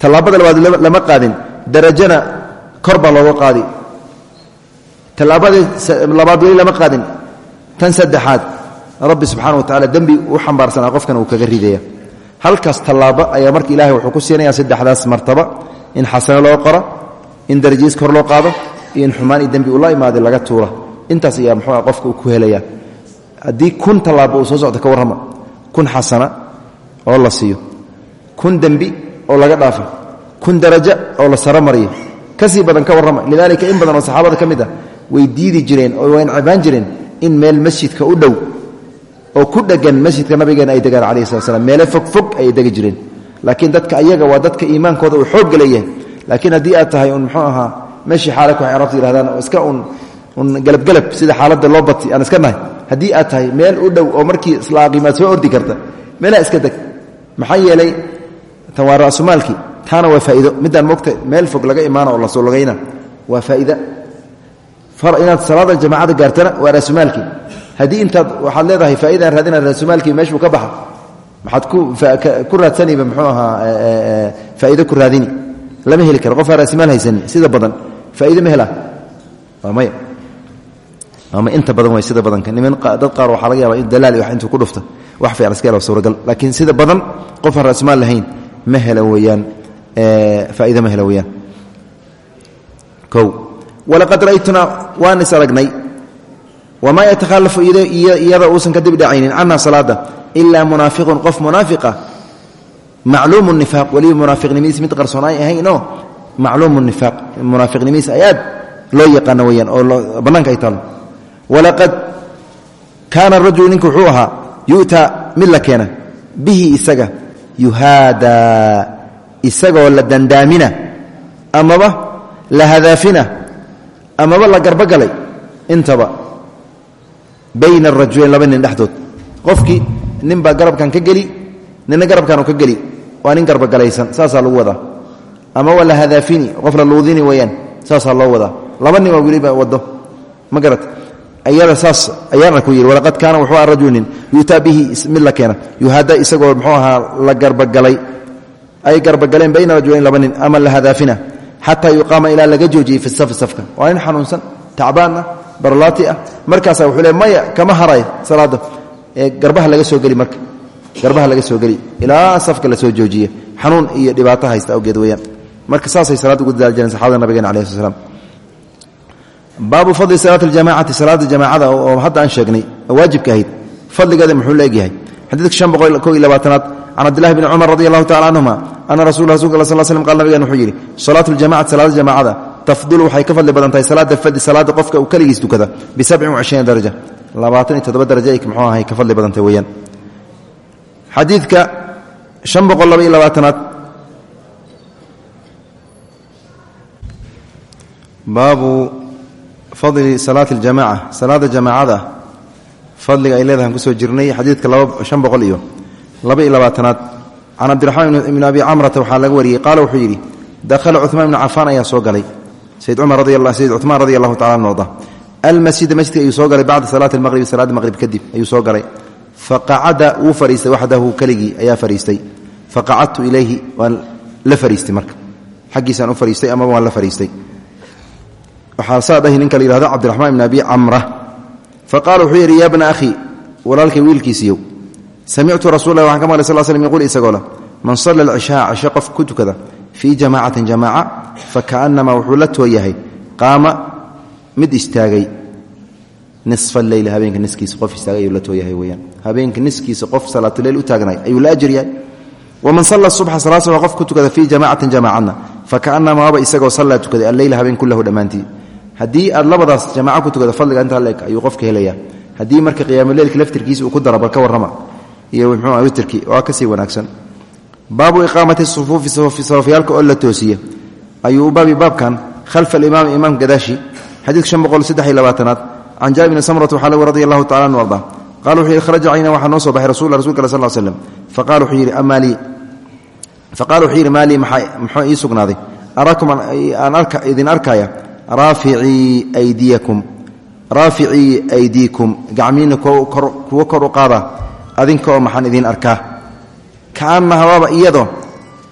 tallaabada labaad lama qaadin rabbi subxana wa tacala dembi u xambaarsanaa qofkan uu kaga ridaya halkaas tallaabo ayaa marka ilahay wuxuu ku siinaya saddexdaas martaba. In xasano loo qora in darajiis kor loo qaado iyo in xumaan iyo dembi ula imaada laga tuura intaas ayaa muxuua qofka uu ku helaya haddii kun tallaabo uu soo socdo ka warrama kun xasana oo la siiyo kun dembi oo laga dhaafa kun darajo oo la saro mariyo ka sii badan ka warrama. Lidaalika in badan oo saxaabada ka mid ah way diidi jireen oo way cibaan jireen in meel masjidka u dhow oo ku dhegan masjidka nabigeena ay degaan calayhi slat slam meele fogfog ayay degi jireen. Laakiin dadka ayaga waa dadka iimaankooda uu xoogga leeyahay laakiin haddii aad tahay un muxuu ahaa meeshii xaalak waxay arabta yihahdaan oo iska un un galabgalab sida xaaladda loo bati aan iska nahay. Haddii aad tahay meel u dhow oo markii islaaqimaad soo ordi karta meelaha iska deg. Maxaa yeelay tan waa ra'sumaalkii taana waa faa'iido. Middaan mogta meel fog laga imaana oo la soo logayna waa faa'iida. Inaad salaada jamaacada gaartana waa raasumaalkii haddii intaad waxaad leedahay faaidaan raadina raasumaalkii meeshuu ka baxa maxaad ku raadsaniba mxuu ahaa faa'ido ku raadini. Lama heli karo qofaa raasimaal haysani sida badan. Faa'ido ma helaa waa maya ama inta badan way sida badanka. Niman dad qaar waxaa laga yaaba in dalaali wax intuu ku dhufta wax fiican iska helo suuragal. Laakiin sida badan qofaan raasimaal lahayn ma hela weeyaan. Faa'ido ma hela weeyaan. Kow. Walaqad ra'aytunaa waan is aragnay wamaa yatakhalafu iyada uusan kadib dhacaynin canha salaada ilaa munaafiqun qof munaafiqa. Macluumu nifaaq weliba munaafiqnimadiis mid qarsoon ay ahaynoo macluumu nifaaq munaafiqnimadiis ay aad loo yaqaano weyaan oo bannaanka ay taalo. Walaqad kaana rajulu ninka wuxuu ahaa yu'taa mid la keena bihi isaga yuhaadaa isagoo la dandaamina amaba la hadaafina amaba la garbogalay intaba bayna arajulayn laba nin dhexdood. Qofkii nin baa garabkan ka geli nina garabkan ka geli. Waa nin garbagalaysan saasaa lagu wadaa. Ama waa la hadaafini qof la luudini weyaan saasaa loo wadaa. Laba nin waa weliba wado ma garat ayada saas ayaana ku yidhi walaqad kaana wuxuu aha rajulu nin yuutaa bihi mid la keena. Yuhaada isagoo muxuu ahaa la garbagalay. Ay garbagaleen bayna rajulayn laba nin ama la barlaati ah. Markaasa wuxuu le maya kama haray salaada ee garbaha laga soo geli marka. Garbaha laga soo geli. Ilaa safka la soo joojiye xanuun iyo dhibaato haysta awgeed weyaan marka saasay salaad ugu dadaal jireen saxabada nabigeena alayh sl slam fadli salaat aljamacati salaada jamaacada oo hadda aan sheegnay waajibka ahayd fadligeeda muxuu leegyahay xadiidka shan boqol ko iyo labaatanaad can cabdillahi bni cumar radi allahu tacala canhuma ana rasul rasulka sal slm qal nabigen wuxuu yidhi salaatu ljamacati salaada jamaacada tafdulu waxay ka fadli badan tahay salaada fadi salaada qofka uu keligiis tukada bisabcin wacishriina daraja. Labaatan iyo toddoba daraja ay muxuu ahay ka fadli badantay weeyaan. Xadiidka shan boqol laba iyo labaatanaad. Baabu fadli salaati اljamaca salaada jamaacada fadliga ay leedahan ku soo jirnay xadiidka shan boqol iyo laba iyo labaatanaad. Can cabdiraxmaan ibn abi camrata waxaa laga wariyey qaala wuxuu yidhi dakhala ayaa soo sayid cuثmaan radi anhu arda almasjida masjidka ayuu soo galay bacda salaati almaqribi salaada maqrib kadib ayuu soo galay. Faqacada wuu fariistay waxdahu keligii ayaa fariistay. Faqacadtu ilayhi waan la fariistay marka. Xaggiisaan u fariistay amaba waan la fariistay. Waxaa saa dhahi ninka la yihahdo cabdiraxmaan ibn abi camra. Faqala wuxuu yidhi ya bna ahi walaalkay wiilkiisiiyow samictu rasul lah waxaan ka maqlay sal slm yquul isagoo leh man salla alcishaa fii jamaacatin jamaaca fakaannamaa wuxuu la too yahay qaama mid istaagay nisfa leyl habeenka niskiisa qof istaagay ayuu la too yahay weyaan habeenka niskiisa qof salaatuleyl u taagnay ayuu la ajir yahay. Waman salla subxa salaad subax qof ku tukada fii jamacatin jamaacadna fakaannamaaba isagoo sallaa tukaday alleyla habeen kullahu dhammaantii haddii aad labadaas jamaca ku tukada fadliga intaa leeg ayuu qofka helaya haddii marka qiyaamuleylka laftirkiisa uu ku waa ka wanaagsan baabu iqaamati sufuufi safafyaalka oo la toosiya ayuu u baabi baabkan khalfa alimaami imaamka gadaashi xadiidka shan boqol saddex iyo labaatanaad. Can jaabir bni samrat waxaa lagu radi allahu tacala anu arda qala wuxuu yidhi kharaja cayna waxaa noo soo baxay rasul rasulka al sal l slem faqala wuxuu yidhi amaa lii? Faqala wuxuu yidhi maa lii muxuu ii sugnaaday? Araakum aan idin arkaya raaficii aydiyakum. Raaficii aydiikum. Gacmiina kuwo kor u qaada. Adinka oo maxaan idiin arkaa kaannahabaaba iyadoo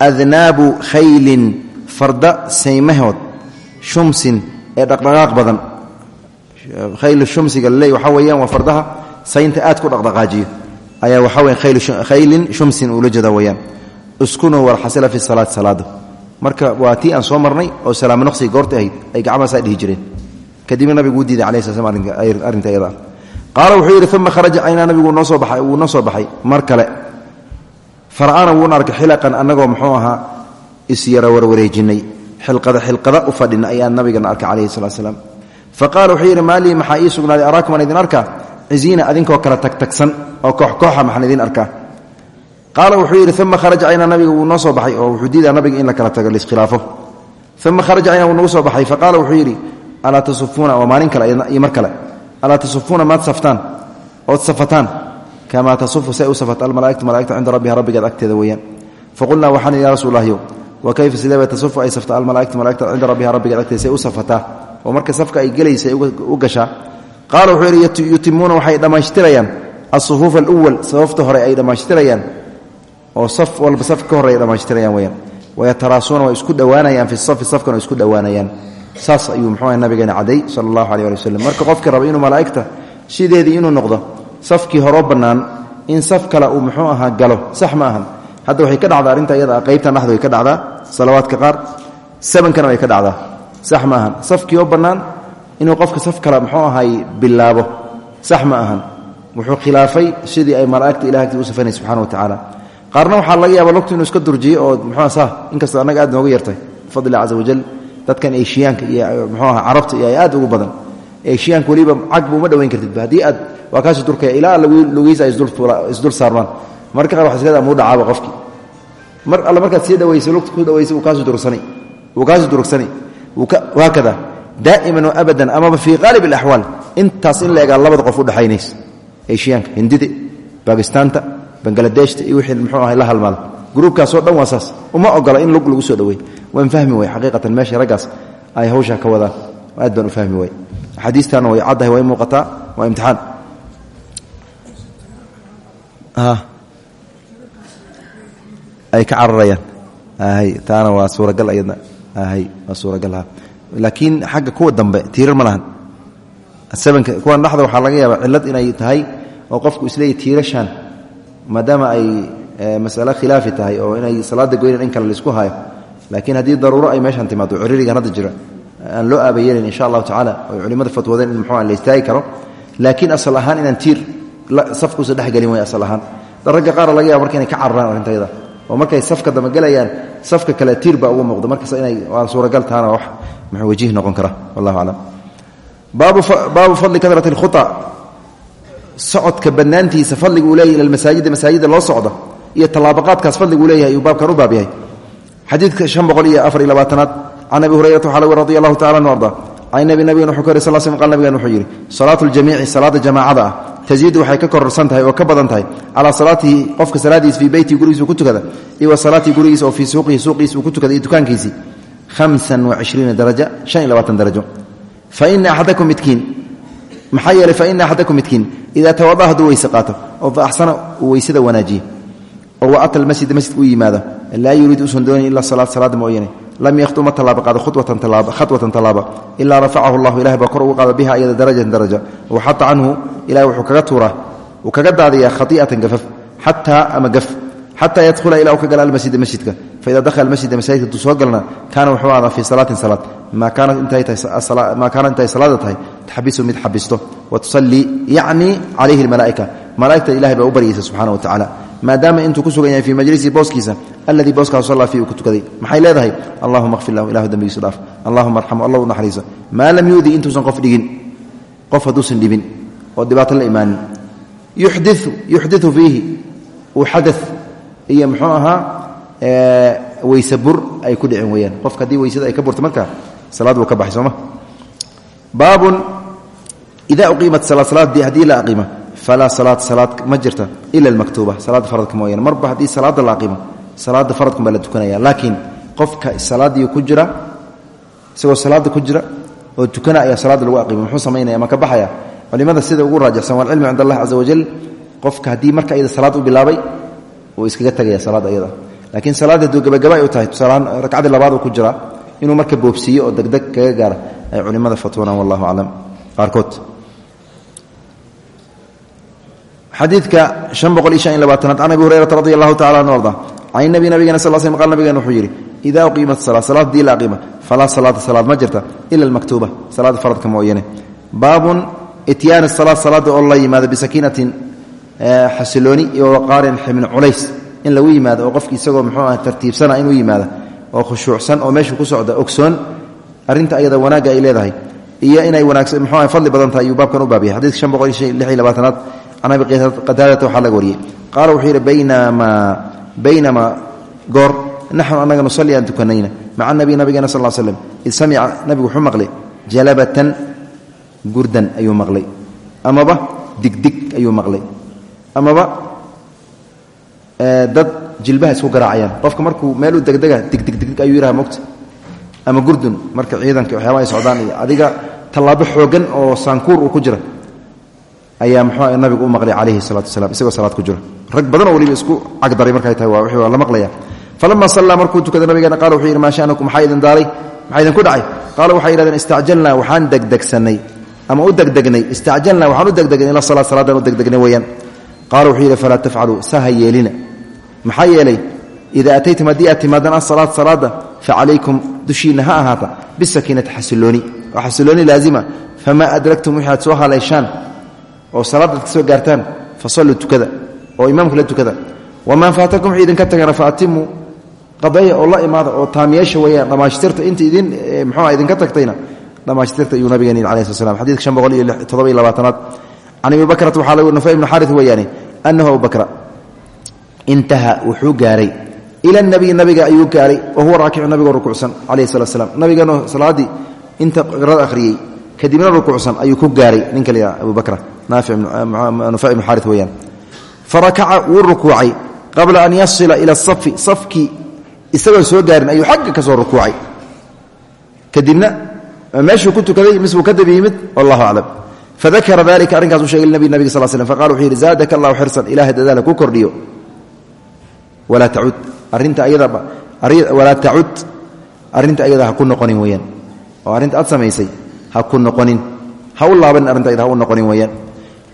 adnaabu khaylin farda saymahood shumsin ee dhaqdhaqaaq badan. Khayl shumsiga laleey waxaa weeyaan waa fardaha saynta aad ku dhaqdhaqaajiyo. Ayaa waxaa weya khaylin shumsin uula jeeda weyaan uskunuu walxasila fi salaati salaada marka waa tii aan soo marnay oo salaamo noqsiga goorta ahayd ay gacmahaasaa dhihi jireen. Kadibna nabigu u diiday sla slam arrinta iyada. Qaala wuxuu yidhi uma kharaja caynaa nabigu wuu soo baxay mar kale fara'aana wuuna arkay xilaqan annagoo muxuu ahaa isyara warwareejinay. Xilqada xilqada u fadhina ayaan nabigana arkay calayhi salaa slaam fa qaala wuxuu yidhi maa maxaa ii sugnaaday? Araakum aan idin arkaa? Ciziina adinkoo kala tagtagsan oo kooxkooxa maxaan idin arkaa. Qaala wuxuu yidhi uma kharaja caynaa nabiga wuu noo soo baxay oo wuxuu diidaa nabiga in la kala tago liskhilaafo uma kharaja caynaa wuu nagu soo baxay. Fa qaala wuxuu yidhi alaa tasufuuna waa maalin kale iyo mar kale. Alaa tasufuuna maad saftaan ood safataan kamaa tasufu say u safata almalaaigtu malaigta cinda rabbiha rabbigeed agteeda weeyaan faqulnaa waxaan ya rasul lahyo wa kayfa sideeba tasufu ay safta almalaaigtu malaigta cinda rabbiha rabbigeed agteeda say u safataa oo marka safka ay gelaysa u gashaa qaala wuxuu yidhi yutimuuna waxay dhammaystirayaan asufuufa aluwal sababta hore ay dhammaystirayaan oo saf walba saf ka hore ay dhammaystirayaan weyaan wayataraasuuna way isku dhowaanayaan fi safi safkana way isku dhowaanayaan saas ayuu muxuu nabigeena caday sala allahu aleh ali waslem malaa'igta safkii horoo bannaan in saf kale uu muxuu ahaa galo. Sax ma ahan. Hadda waxay ka dhacdaa arrinta iyada qaybtan dhexda way ka dhacdaa salawaadka qaar sabankana way ka dhacdaa. Sax ma ahan. Safkii oo bannaan inuu qofka saf kale muxuu ahay bilaabo. Sax ma ahan. Wuxuu khilaafay sidii ay malaa'igta ilah agtii u safanay subxana wa tacaala qaarna waxaa laga yaaba lugtu inuu iska durjiyo oo muxua sa inkastoo annaga aad nooga yartay. Bifadli caza wajal dadkan eshiyaanka iyo mxuu aha carabta iyo ay aad ugu badan eshiyaanka weliba cagba uma dhowayn kartidba haddii aad waa kaasi durkaya ilaa lugihiisa ay isdul saarmaan. Marka qaar waxa iskada muu dhacaaba qofkii mar alle markaad sii dhawayso lugta ku dhawaysay wuu kaasi durugsani waakada daa'iman wa abadan amaba fii qaalib alaxwaal intaas in la labada qof u dhexaynays eshiyaanka hindida baakistaanta bangladeshta iyo wixii muxuu ahay la halmaada gruubkaasoo dhan waa uma ogola in lug lagu soo dhaweey waan fahmi way xaqiiqatan meesha raggaas ay hawshaa ka wadaan. Aad baan u fahmi way axaadiistaana way caddahay way muuqataa waa imtixaan. Ay ka cararayaan. Hay taana waa suuragal ayadna. Hay waa suuragal laakiin xagga kuwa dambe tiirar ma sabanka kuwan dhexda waxaa laga yaabaa cillad inay tahay oo qofku isleeyahy tiirashaan maadaama ay masale khilaafi tahay oo inay salaada goynan in kale la isku hayo. Laakiin haddii daruuro ay meeshan timaado ciririgan hadda jira aan loo aabayeelin insha allahu tacala oy culimmada fatwoodeen in muxuu la istaagi karo. Laakiin asal ahaan inaan tiir safkuusa dhexgelin way asal ahaan. Ragga qaar laga yaba marka ka cararaan arrintayda oo markay safka dabagelayaan safka kale tiir baa uga muuqda. Markaas inay waa suuragal taana wax wajiih noqon kara wallahu aclam. Baabu fadli karat اlkhuطa socodka banaantiisa fadliga uu leeyahy ila masaajida masaajida loo socdo iyo tallaabaqaadkaas fadliga uu leeyahay ayuu baabkan u yahay. Xadiidka shan boqol iyo can abi hurayrata waxaa lagu radi allahu tacala arda can nabi nabigan wuxuu ka sal sl qal nabigan wuxuu yidhi salaatu ljamiici salaada jamaacada ah waxay ka kororsan tahay oo ka badan tahay calaa salaatihi qofka salaadiis fii beytihi gurigiis ku tukada iyo wa gurigiis oo fii suuqihi suuqiis uu ku tukada iyo dukaankiisii daraja shan iyo labaatan darajo fa ina axadakum midkiin maxaa yeelay fa ina axadakum midkiin idaa tawada hadduu weyse qaato oo fa axsana uu weysada wanaajiye oo wa ata almasjida u yimaado laa yuriid usan doonayn ila salaad salaada lam yakhtu ma tallaaba qaado khatwatan tallaaba ilaa rafacahu llahu ilahay baa kor ugu qaada biha iyada darajatan daraja. Wa xata canhu ilahay wuxuu kaga tuuraa uu kaga daadiyaa khai'atan gafaf xataa ama gaf xata yadhula ilaa uu ka gala almasjida masjidka. Faida dakhala masjida masaajidka duu soo galna kaana wuxuu ahdaa fii salaatin salaad. Maa kaanat intay salaada tahay taxbisu mid xabisto wa tusallii yacni calayhi almalaa'ika. Malaa'igta ilahay baa u baryaysa subxana wa tacala maadaama intuu ku sugan yahay fii majlisi booskiisa alladii booskaas sallaa fii uu ku tukaday. Maxay leedahay? Allahuma khfir lahu ilahu dembigiisu dhaaf. Allahuma arxamu allah u naxariiso maa lam yuudi intuusan qof dhigin. Qof hadduusan dhibin oo dhibaato la imaanin. Yuxdiu fiihi. Uu xada iyo muxuu ahaa weyse bur ay ku dhicin weyaan qofka haddii weysada ay ka burto marka salaad buu falaa salaad salaad ma jirta ila almaktuuba salaadda faradka mooyaane. Marba haddii salaadda la aqiimo salaadda faradkun baa la tukanaya laakiin qofka salaaddii ku jira isagoo salaadda ku jira oo tukana ayaa salaadda lagu aqiima muxuu samaynaya ma ka baxaya? Culimada sida ugu raajixsan walcilmu cind allah caza wajal qofka haddii marka ayada salaad u bilaabay wuu iskaga tegaya salaadda ayada. Laakiin salaadda hadduu gabagaba ay u tahay tusaalahaan ragcadii labaad ku jiraa inuu marka boobsiiyo oo degdeg kaga gaara ay culimmada fatwoonaan wallahu aclam. Qaarkood xadiidka an iyo an abi hurayrata radi allahu tacala anu arda can nabi nabigena sal sl qal nabigeen wuxuu yidhi idaa uqiimat salaa salaad haddii la aqiima falaa salaata salaad ma jirta ila almaktuuba salaada faradka mooyane. Baabun ityaani salaad salaada oo la yimaado bisakiinatin xasilooni iyo waqaarin xibn culays in lagu yimaado oo qofki isagoo muxuu ah tartiibsana inuu yimaado oo khushuucsan oo meeshu ku socda ogsoon arrinta ayada wanaagga ay leedahay iyo inay wanaagsan muxuu ah fadli badan tahay ayuu u baabiyay xadiidka shan can abi qataadata waxaa laga wariyey qaala wuxuu yidhi baynamaa baynamaa goor naxnu annaga nusalli aan tukanayna maca nabiy nabigeena sal slem id samica nabigu wuxuu maqlay. Jalabatan gurdan ayuu maqlay. Amaba digdig ayuu maqlay. Amaba dad jilbaha isku garaacayaan. Qofka markuu meeluu degdega digdigdig ayuu yidhaha mogta ama gurdun marka ciidanka waxyaaba ay socdaan iyo adiga tallaabo xoogan oo saankuur uu ku jira ayaa muxuu nabigu u maqlay calayhi salatu wasalaam isagoo salaad ku jira rag badan oo weliba isku cagdaray markay tahay waa la maqlaya falama sallaa markuu tukaday nabigeena qaala wuxuu yidhi maa sha'nakum maxaa idin daaray maxaa dhacay? Qaala waxay yidhahdeen istacjalnaa waxaan degdegsannay. Ama u degdegnay istacjalnaa waxaan u degdegnay ila salaad salaadaan u degdegnay weeyaan. Qaala wuxuu yidhi falaa tafcaluu saha yeelina. Maxaa ataytum haddii aad timaadaan asalaad salaada facalaykum dushiinna ha ahaata bisakiinati xasilooni. Oo xasilooni laazima. Famaa adraktum wixi aad soo oo salaadaad ka soo gaartaan fasalluu tukada oo imaamka la tukada. Wamaa faatakum wixii idinka tagana fa qadaya oo imaada oo taamiyeesha weeyaan dhammaashtirta inta idin muxuuha idinka tagtayna dhammaashtirta ayuu nabigeeni alayh sl slam xadidka shan boqol iyo toddoba iyo labaatanaad. Can abi bakrata waxaa lagu nufay ibnu xaari weeyaane annahu abu bakra intaha wuxuu gaaray. Ila nabiy nabiga ayuu gaaray wa huwa raakicu nabigoo rukuucsan calayhi salatu slam salaaddii inta qirada akhriyey kadibna rukuucsan ayuu ku gaaray ninka la yidhaha abu bakra nufay ibnu xaari weeyaan. Farakaca wuu rukuucay qabla an yasila ila safi safkii isagoon soo gaarin ayuu xagga ka soo rukuucay. Kadibna meeshuu ku tukaday mise wuu ka daba yimid wallahu aclam. Fadakara dalika arrinkaas u shegay linabi nabig sal slm faqala wuxuu yidhi zaadaka allahu xirsan ayada ha ku noqonin weeyaan. Oo arrinta aad samaysay ha ku noqonin ha u laabanin arrinta ha u noqonin weeyaan.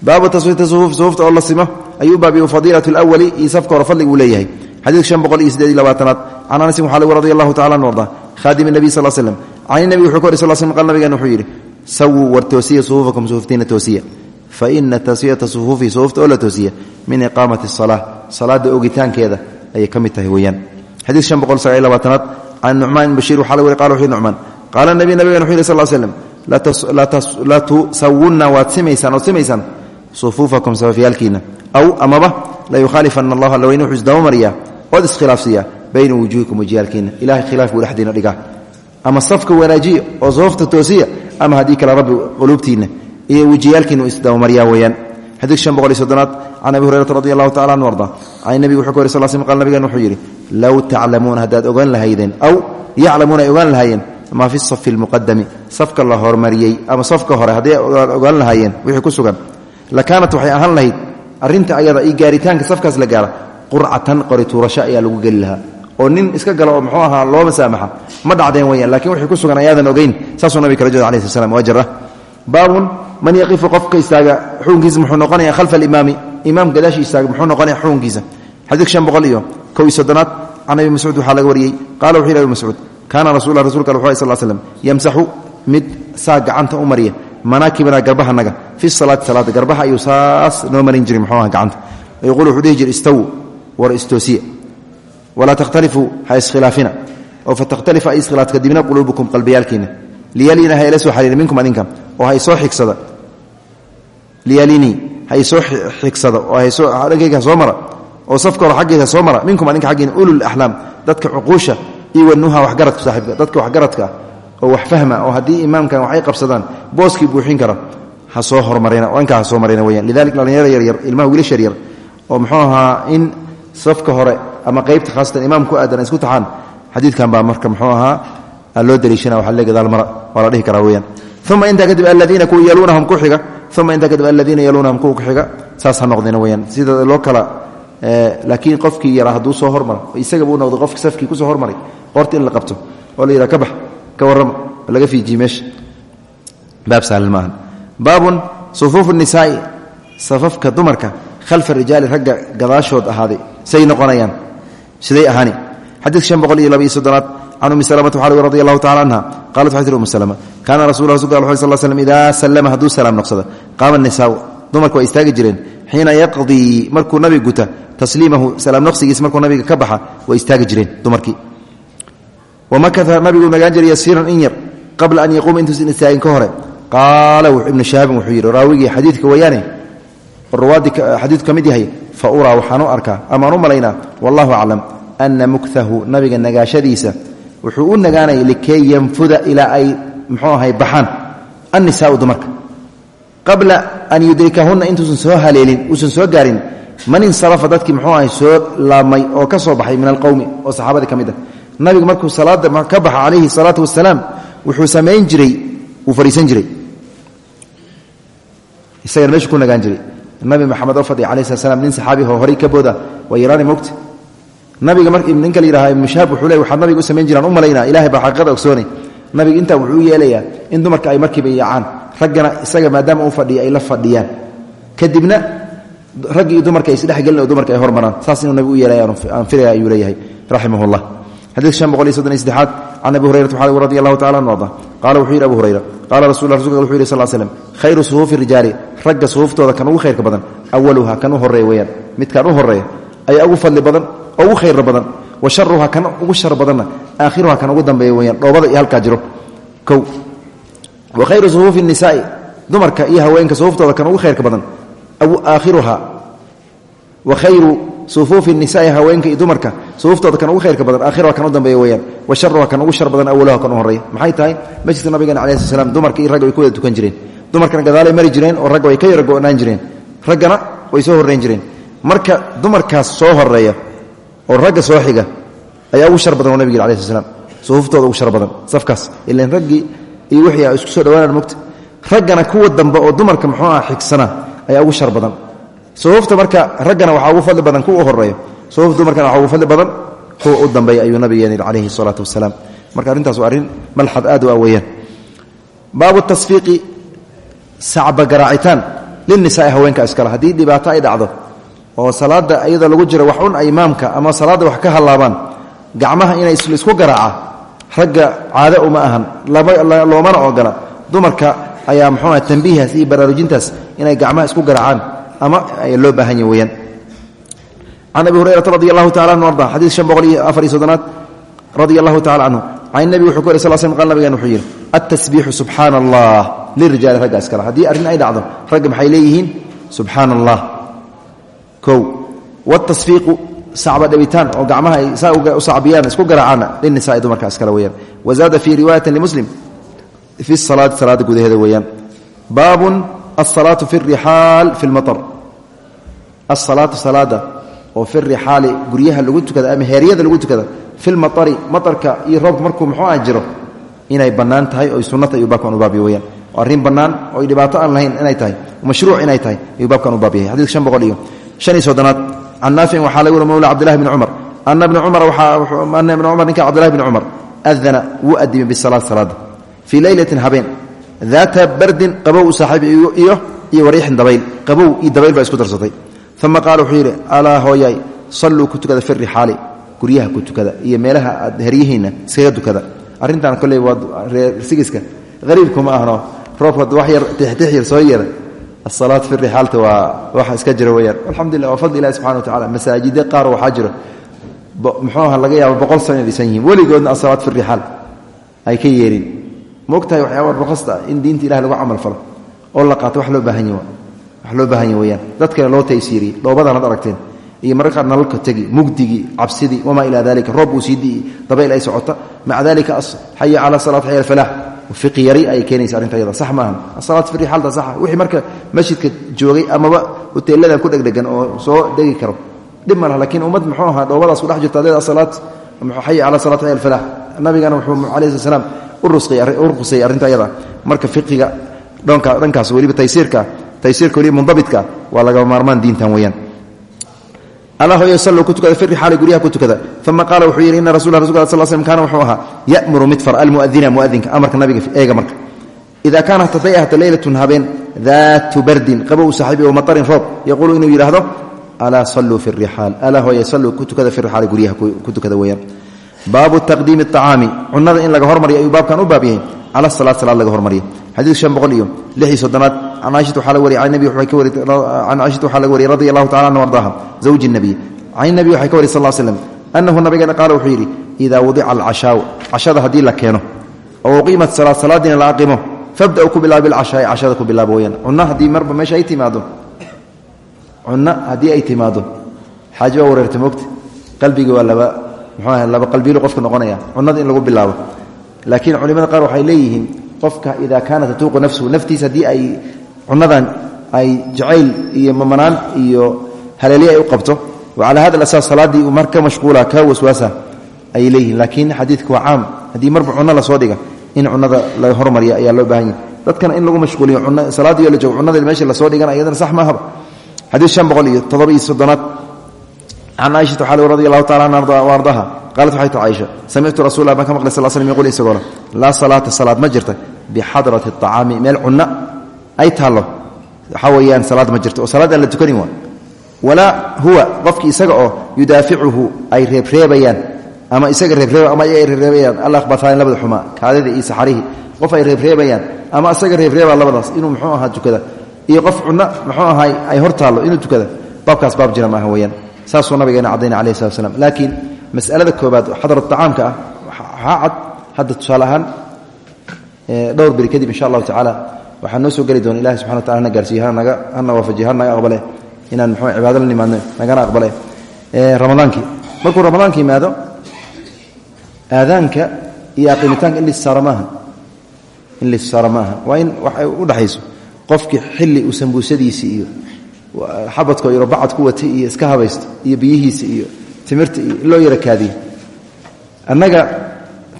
Baabu taswiita sufuuf sufuufta oo la simo ayuu baabiyu fadiilat lwali iyo safka hore fadliga uu leeyahay. Xadiidka shan boqol iyo sideed iyo labaatanaad can anasin waxaa lagu radi allahu tacala anu arda khaadim nabiy sal slm can nabi wuxuu ka wari sal slm qal nabigeena wuxuu yidhi sawuu war toosiya sufuufakum sufuuftiina toosiya. Fa ina taswiyata sufuufi sufuufta oo la toosiya min iqaamati asala salaada ogitaankeeda ayay ka mid tahay weeyaan. Xadiidka shan boqol sagaal iyo labaatanaad can nucmaan bashiir waxaa lagu wari qala wuxu yhi nucmaan qaala nabi nabigena wuxu yhi sal slm latusawunna waad simaysaan ood simaysaan sufuufakum safafyaalkiina aw amaba layukhaalifana allah alla weyne wuxuu isdaba mariyaa ood bayna wujuuhikum wajiyaalkiina ilahay khilaaf buu dhexdiina dhigaa. Ama safka wanaajiya oo sufuufta toosiya ama haddii kale rabbi quluubtiinna. Iyo wejiyaalkiina uu isdabamariyaa weeyaan. Xadiidka shan boqol iyo soddonaad can abi hurayrata radi allahu tacala anhu arda. Can nebigu wuxuu ka wari sal sl qal nabigen wuxuu yidhi low taclamuuna haddaad ogaan lahaydeen aw yaclamuuna ay ogaan maa fi safi lmuqadami safka la hormariyey ama safka hore hadday ogaan lahaayeen wixii ku sugan. La kaanat waxay ahaan lahayd arrinta ayada iyo gaaritaanka safkaas la gaara qurcatan qori ayaa lagu geli oo nin iska galo oo muxuu ahaa loo masaamaxa ma dhacdeen weyaan laakiin wixii ku sugan ayaadan ogeyn saasuu nabig kala jeeda alai sl slam baabun man yaqifu qofka istaaga xukunkiisa muxuu noqonaya khalfa alimaami imaam gadaashi istaaga muxuu noqonaya xukunkiisa xadiidka shan boqol iyo kow iyo soddonaad can abi laga wariyey qala wuxu yhi abi mascuud kaana rasul rasulka al sal slm yamsaxu mid saa gacanta u mariya manaakibana garbahanaga fi salaati salaada garbaha ayuu saas noo marin jiray muxuu aha gacanta yaquul wuxuu dhihi jira istaw war istoosiya walaa takhtalifuu ha iskhilaafina oo fatakhtalifa ay iskhilaaf kadibna quluubukum qalbiyaalkiina liyaliina ha ila soo xariira minkum adinka oo ha isoo xigsada liyaliinii ha isoo xigsada oo dhankayga ha soo mara oo safka hore xaggeeda soo mara minkum dadka cuquusha iyo wanuha waxgaradka saaxiibka dadka waxgaradka oo wax fahma oo haddii imaamkan waxay qabsadaan booskii buuxin kara ha soo hormarina ha soo marina weyaan lidalik dhalinyaro yaryar ilmaha wiilasha yaryar oo muxuu ahaa in safka hore ama qaybta khaasatan imaam ku aadan isku taxaan xadiidkan baa marka muxuu ahaa loo daliishana waa le gadaal mara waa la dhihi karaa weyaan uma kadib aladiina kuwa yaluunahum ku xiga uma intaa kadib aladiina yaluunahum ku xiga saas ha noqdina weyaan sida loo kala laakiin qofkii yaraa hadduu soo hormara isagaba u noqdo qofki safkii ku soo hormaray qoorta in la qabto oo la yidhaha ka ka warrama laga fiijiye meesha. Baab sahlan maahan baabun sufuufu nisaa'i safafka dumarka khalfa rijaali ragga gadaashood ahaaday say noqonayaan. Siday ahaani. Xadiidka shan boqol iyo laba iyo soddonaad can ummi salamata waxaa lg radi qalat waxay tiri umu salama kaana rasul rasulka al sal slm idaa sallama hadduu salaam noqsada qaama nisaau dumarku way istaagi jireen xiina yaqdii markuu nabiga guta tasliimahu salaam noqsigiis markuu nabiga ka baxa way istaagi jireen dumarkii. Wamakaa nabigu nagaan jiray yasiiran in yar qabla an yaquuma intuusan istaagin ka hore. Qaala ibnu shahaabin wuxuu yidhi raawigii xadiidka wayaane ruwaadii xadiidku ka mid yahay fa uraa waxaan u arkaa amaan u malaynaa wallahu aclam ana muktahu nabiga nagaashadiisa wuxuu u nagaanaya likay yanfuda ay muxuu ahay baxaan annisaau qabla an yudrikahunna intuusan soo haleelin uusan soo gaarin man insarafa dadkii muxuu ahay soo laabmay oo ka soo baxay min alqowmi oo saxaabadii ka mid ah. Markuu salaada ka baxa calayhi salaatu wasalaam wuxuu samayn jiray wuu fadhiisan jiray. Isagana meeshu ku nagaan jiray. Nabi maxamed oo fadhiya alayh slat slam nin saxaabiho horay ka booda waa yaraani nabiga mar ninka la yidhaha ibnu wuxuu le waxaad nabiga u samayn jiraan u malaynaa ilahay baa xaqiiqada ogsoonay. Nabiga intaa wuxuu u yeelayaa in dumarka ay markiiba yaacaan raggana isaga maadaama u fadhiya ay la fadhiyaan. Kadibna raggi iyo dumarka ay isdhexgelin oo dumarka ay hormaraan. Saas inuu nabigu u yeelaya aan filaya ayuu leeyahay raximah llah shan boqol iyo soddon iyo saddexaad can abi hurayrata waxaa radi allahu tacala anu arda qaala wuxuu yidhi abu hurayra qaala rasul rasulka wuxuu yidhi sal slm khayru sufuufi rijaali ragga sufuuftooda kan ugu khayrka badan awaluha kan u horreeya weyaan midkan u horreeya ayaa ugu fadli badan oo ugu khayr badan wa sharuha kan ugu shar badanna aakhiruha wa khayru sufuufi nisaai dumarka iyo haweenka sufuuftooda kan ugu khayrka badan aakhiruha wa khayru sufuufi nisaai haweenka iyo dumarka sufuuftooda kan ugu khayrka badan aakhiruha kan u dambeeya weyaan wa sharuha kan ugu shar badan awaluha kan u horreeya maxay tahay masjidka nabigeena calayi sl dumarka iyo ragga way ku wada tukan jireen dumarkana gadaalay mari jireen oo ragga way ka yara go'naan jireen raggana way soo horreyn jireen marka dumarkaas soo horreeya oo ragga soo xiga ayaa ugu shar badan oo nabig alai sl ugu shar badan safkaas ilan raggii iyo wixii a isku soo dhawaanaan mogta raggana kuwa dambe oo dumarka muxuu ah xigsana ayaa ugu shar badan. Sufuufta marka raggana waxaa ugu fadli badan kuwa u horreeya dumarkana waxaa ugu fadli badan kuwa u dambeeya ayuu nabigeeni calayhi salaatu wasalaam. Marka arrintaas waa arrin malxad aad u ah baabu tasfiiqi sacba garaacitaan lilnisaai haweenka iskale haddii dhibaato ay dhacdo oo salaada iyada lagu jiro wax un imaamka ama salaadda wax ka hallaabaan gacmaha inay isku garaaca ragga caado uma ahan loomana ogola. Dumarka ayaa muxuu aha tambiihaas iyo baraarujintaas inay gacmaha isku garaacaan ama loo baahan yahy weyaan abi hurayrata radi allahu tacala anhu arda xadiis shan boqol iyo afar iyo soddonaad radia allahu tacala canhu can nabi wuxuu ku yiri sal slm qal nabigan wuxuu yidhi altasbiixu subxaana allah lirijaali ragga iskale haddii arrin ay dhacdo ragga maxay leeyihiin? Subxaana allah kow wtasfiiqu sacba dhabitaan oo gacmaha ay saa u sacbiyaan isku garaacaan. Linisaai dumarka iskale weyaan wazaada fii riwaayatin limuslim fi salaati salaada gudaheeda weeyaan. Baabun asalaatu fi rixaal fi lmaar asalaatu salaada oo fi rixaali guryaha lagu tukada ama heeryada lagu tukada fi lmaari maarka iyo roobka markuu muxuu ah jiro inay bannaan tahay oy sunnata ayuu baabkan u baabya weyaan oo arrin bannaan dhibaato aan lahayn inay tahay mashruuc inay tahay ayuu baabkan u baab yahay xadidka shan boqol iyo shan iyo soddonaad can naaficin waxaa laga wari mawla cabdillahi bni cumar ana bna cumar ana ibna cumar ninka cabdillahi bni cumar adana wuu adimay bisalaad salaada fii leylatin habeen daata bardin qabow u saaxiib iyo wariixin dabayl qabow iyo dabayl baa isku darsatay uma qaala wuxuu yidhi alaa hooyaay salluu ku tukada fi rixaali guryaha ku tukada iyo meelaha aad heryihiinna iskaga tukada arrintan kolley waa reersigiska hariibkuma ahno roobka wax yar asalaat fi rixaalta waa waxa iska jira weyaan alxamdulillah waa fadli ilahi subxana wa tacala masaajide qaar waxaa jiro muxuu aha laga yaaba boqol sano inay dhisan yihiin. Weligoodna asalaat fi rixaal ay ka yeerin. Moogtahay waxyaaba ruqasta in diinta ilahi lagu camal falo oo la qaato wax loo baahan yahy wax iyo mararka nalalka tegi mugdigii cabsidii wamaa ilaa dalika roob uu sii di'i dabayl ay socota maca dalika xaya cala salaat xaya alfalaax fiqi yari ay keenaysa arrinta yada sax maahan. Asalaat fi rixaalta saxa wixii marka masjidka joogay amaba hoteeladan ku dhegdhegan oo soo degi karo. Dhib ma laha lakiin ummad muxuu ahaa dhoobadaas kudhex jirta adeeda salaat xaya cala salaat xaya alfalaax nabigana slat slam u ruqsayay arrinta ayada marka fiqiga dhankaas weliba taysiirka taysiirka weliba mundabitka waa laga maarmaan diintan weeyaan alla hooyo salluu ku tukada fi rixaali guryaha ku tukada. Uma qaala wuxuu yidhi ina rasul rasulka sal slm kaana wuxuu ahaa ya'muru mid far almu'adina mu'adinka amarka nabiga eega marka. Ida kaanat hadday ahata leylatun habeen daatu bardin qabow saaxiibi wa matarin roob yaquulu inuu yidhaahdo alaa salluu fi rixaal alaa hooye salluu ku tukada fi rixaali guryaha ku tukada weeyaan baabu taqdiimi acaami cunada in laga hormarya ayuu baabkan u baab yahay. Cala salaad salaad laga hormarya xadiid shan boqol iyo lix iyo soddonaad. Can caaishata waxaa laga wariyay nabi waxay ka wari can caaishata waxaa laga wariyay radia allahu tacala anhu ardaaha zawji nabiy can nabi waxay ka wariy sal slam annahu nabigeena qaala wuxuu yidhi idaa wadica alcashaaw. Cashada haddii la keeno oo uqiimat salaad salaadiina la aqimo fabda'u ku bilaaba bilcashaa'i cashada ku bilaaba weyaan cunno haddii marba meesha ay timaado muxuu aha laba qalbiilu qofka noqonaya cunnada in lagu bilaabo. Laakiin culimada qaar waxay leeyihiin qofka idaa kaana tatuuqu nafsuhu naftiisa haddii ay cunnadan ay jacayl iyo mamanaan iyo haleeli u qabto wa calaa hada asaas salaaddii uu mashquula ka waswaasa ayay leeyihiin. Laakiin xadiidku waa caam. Haddii marba cunno la soo dhiga in cunnada laga hormarya ayaa loo baahan yahy dadkana in lagu mashquuliyo salaadiyo la joogo cunnada meesha la soo dhigana iyadana sax maahaba xadiid shan boqol iyo toddoba iyo soddonaad can caaishata xal radi allahu tacala anha ardaha qaalat waxay ta caaisha samictu rasulah baan ka maqlay sal slm yqul isagoona laa salaata salaad ma jirta bixadrati acaami meel cunno ay taallo waxaa weeyaan salaad ma jirto oo salaad aan la tukanin waa walaa huwa qofki isaga oo yudaaficuhu ay reebreebayaan ama isaga reebreeba ama ay reebreebayaan alahbataan labada xumaa kaadida iyo saxarihii qof ay reebreebayaan ama isaga reebreeba labadaas inuu muxuu ahaa tukada iyo qof cunno muxuu ahaa ay hor taallo inuu saasuu nabigeena cadayna alayh slat slam laakiin masalada koobaad xadrat acaamka ah waxaa cad hadda dhowr beri kadib insha allahu tacaala waxaa noo soo geli doona ilahi subxana wa tacala hana gaarsiiye hana waafajiye aqbale inaan muxuu cibaado la nimaadno nagana aqbale ramadaankii markuu ramadaanka yimaado aadaanka iyo aqimitaanka in lissaaro maaha in waa in waxay u dhexayso qofkii xilli uu sambuusadiisii iyo xabadko yaro bacad ku watay iyo iska habaysto iyo biyihiisa iyo timirta loo yara kaadiye annaga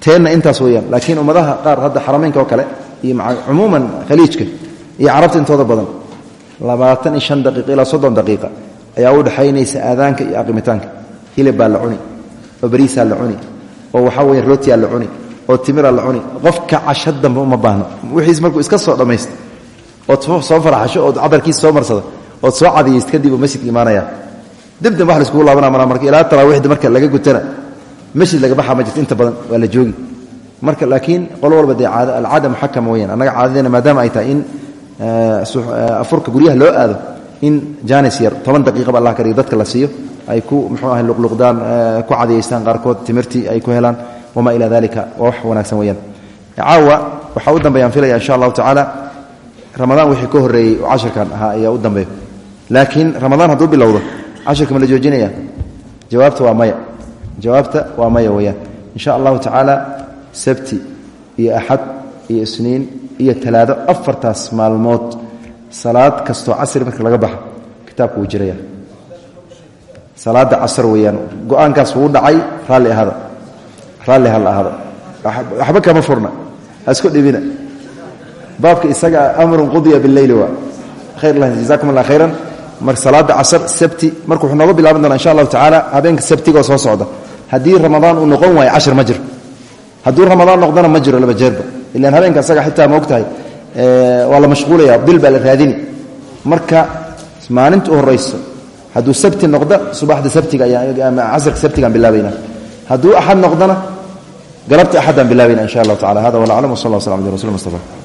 teenna intaas weeyaan laakiin ummadaha qaar hadda xarameynka kale iyo cumuuman khaliijka iyo carabta intooda badan labaatan iyo shan daqiiqa ilaa soddon daqiiqa ayaa u dhexaynaysa aadaanka iyo aqimitaanka. Hilib baa la cuni oo bariisaa la cuni oo waxaa weya rootiyaa la cuni oo timiraa la cuni. Qofka casho uma baahno wixiis markuu iska soo dhammaysto ood soo faraxasho ood cadarkiisa soo marsado ood soo cadiyayst kadib masjidka imaanaya. Dibdib wax laiskugu laabana mana marka ilaa taraawiixda marka laga gutana masjid laga baxa ma jirto inta badan waa la joogi. Marka laakiin qolo walba dee alcaada muxakama weyaan annaga caadadeena maadaama ay tahay in afurka guryaha loo aado in janis yar toban daqiiqaba allah ka dhigo dadka la siiyo ay ku muxuu ahay luqluqdaan ku cadayaystaan qaarkood timirtii ay ku helaan wamaa ilaa dalika waa wax wanaagsan weyaan caawa waxaa u dambeeyaan filaya insha allahu tacaala. Ramadaan wixii ka horreeyey oo cashirkan ahaa ayaa u dambeeya laakiin ramadaan hadduu bilowdo cashirka ma la joojinaya. Jawaabta waa maya. Jawaabta waa maya weyaan insha allahu tacaala sabti iyo axad iyo isniin iyo talaado afartaas maalmood. Salaad kastoo casri marka laga baxo kitaabku wuu jiraya salaada casr weeyaan. Go'aankaas wuu dhacay raalli ahada. Raalli hal ahada. Waxba kama furna. Asku dhibina. Baabka isaga amrun qudiya bileyli waa. Khayr lah jazakum allah khayran mar salaada casr sabti marka wuxuu bilaaban doonaa insha allahu tacaala habeenka sabtigoo soo socda. Haddii ramadaan uu noqon waayo cashir ma jiro. Ramadaan noqdona ma jiro laba jeerba. Habeenka isaga xitaa ma ogtahay. Waa la mashquulaya baa la raadini. Marka maalinta u horayso hadduu sabti noqda subaxda sabtiga ama casrka sabtigaan bilaabayna. Hadduu axad noqdana galabta axadaan bilaabayna insha allahu tacala hada wala aclam w sal lla slam ala mustafa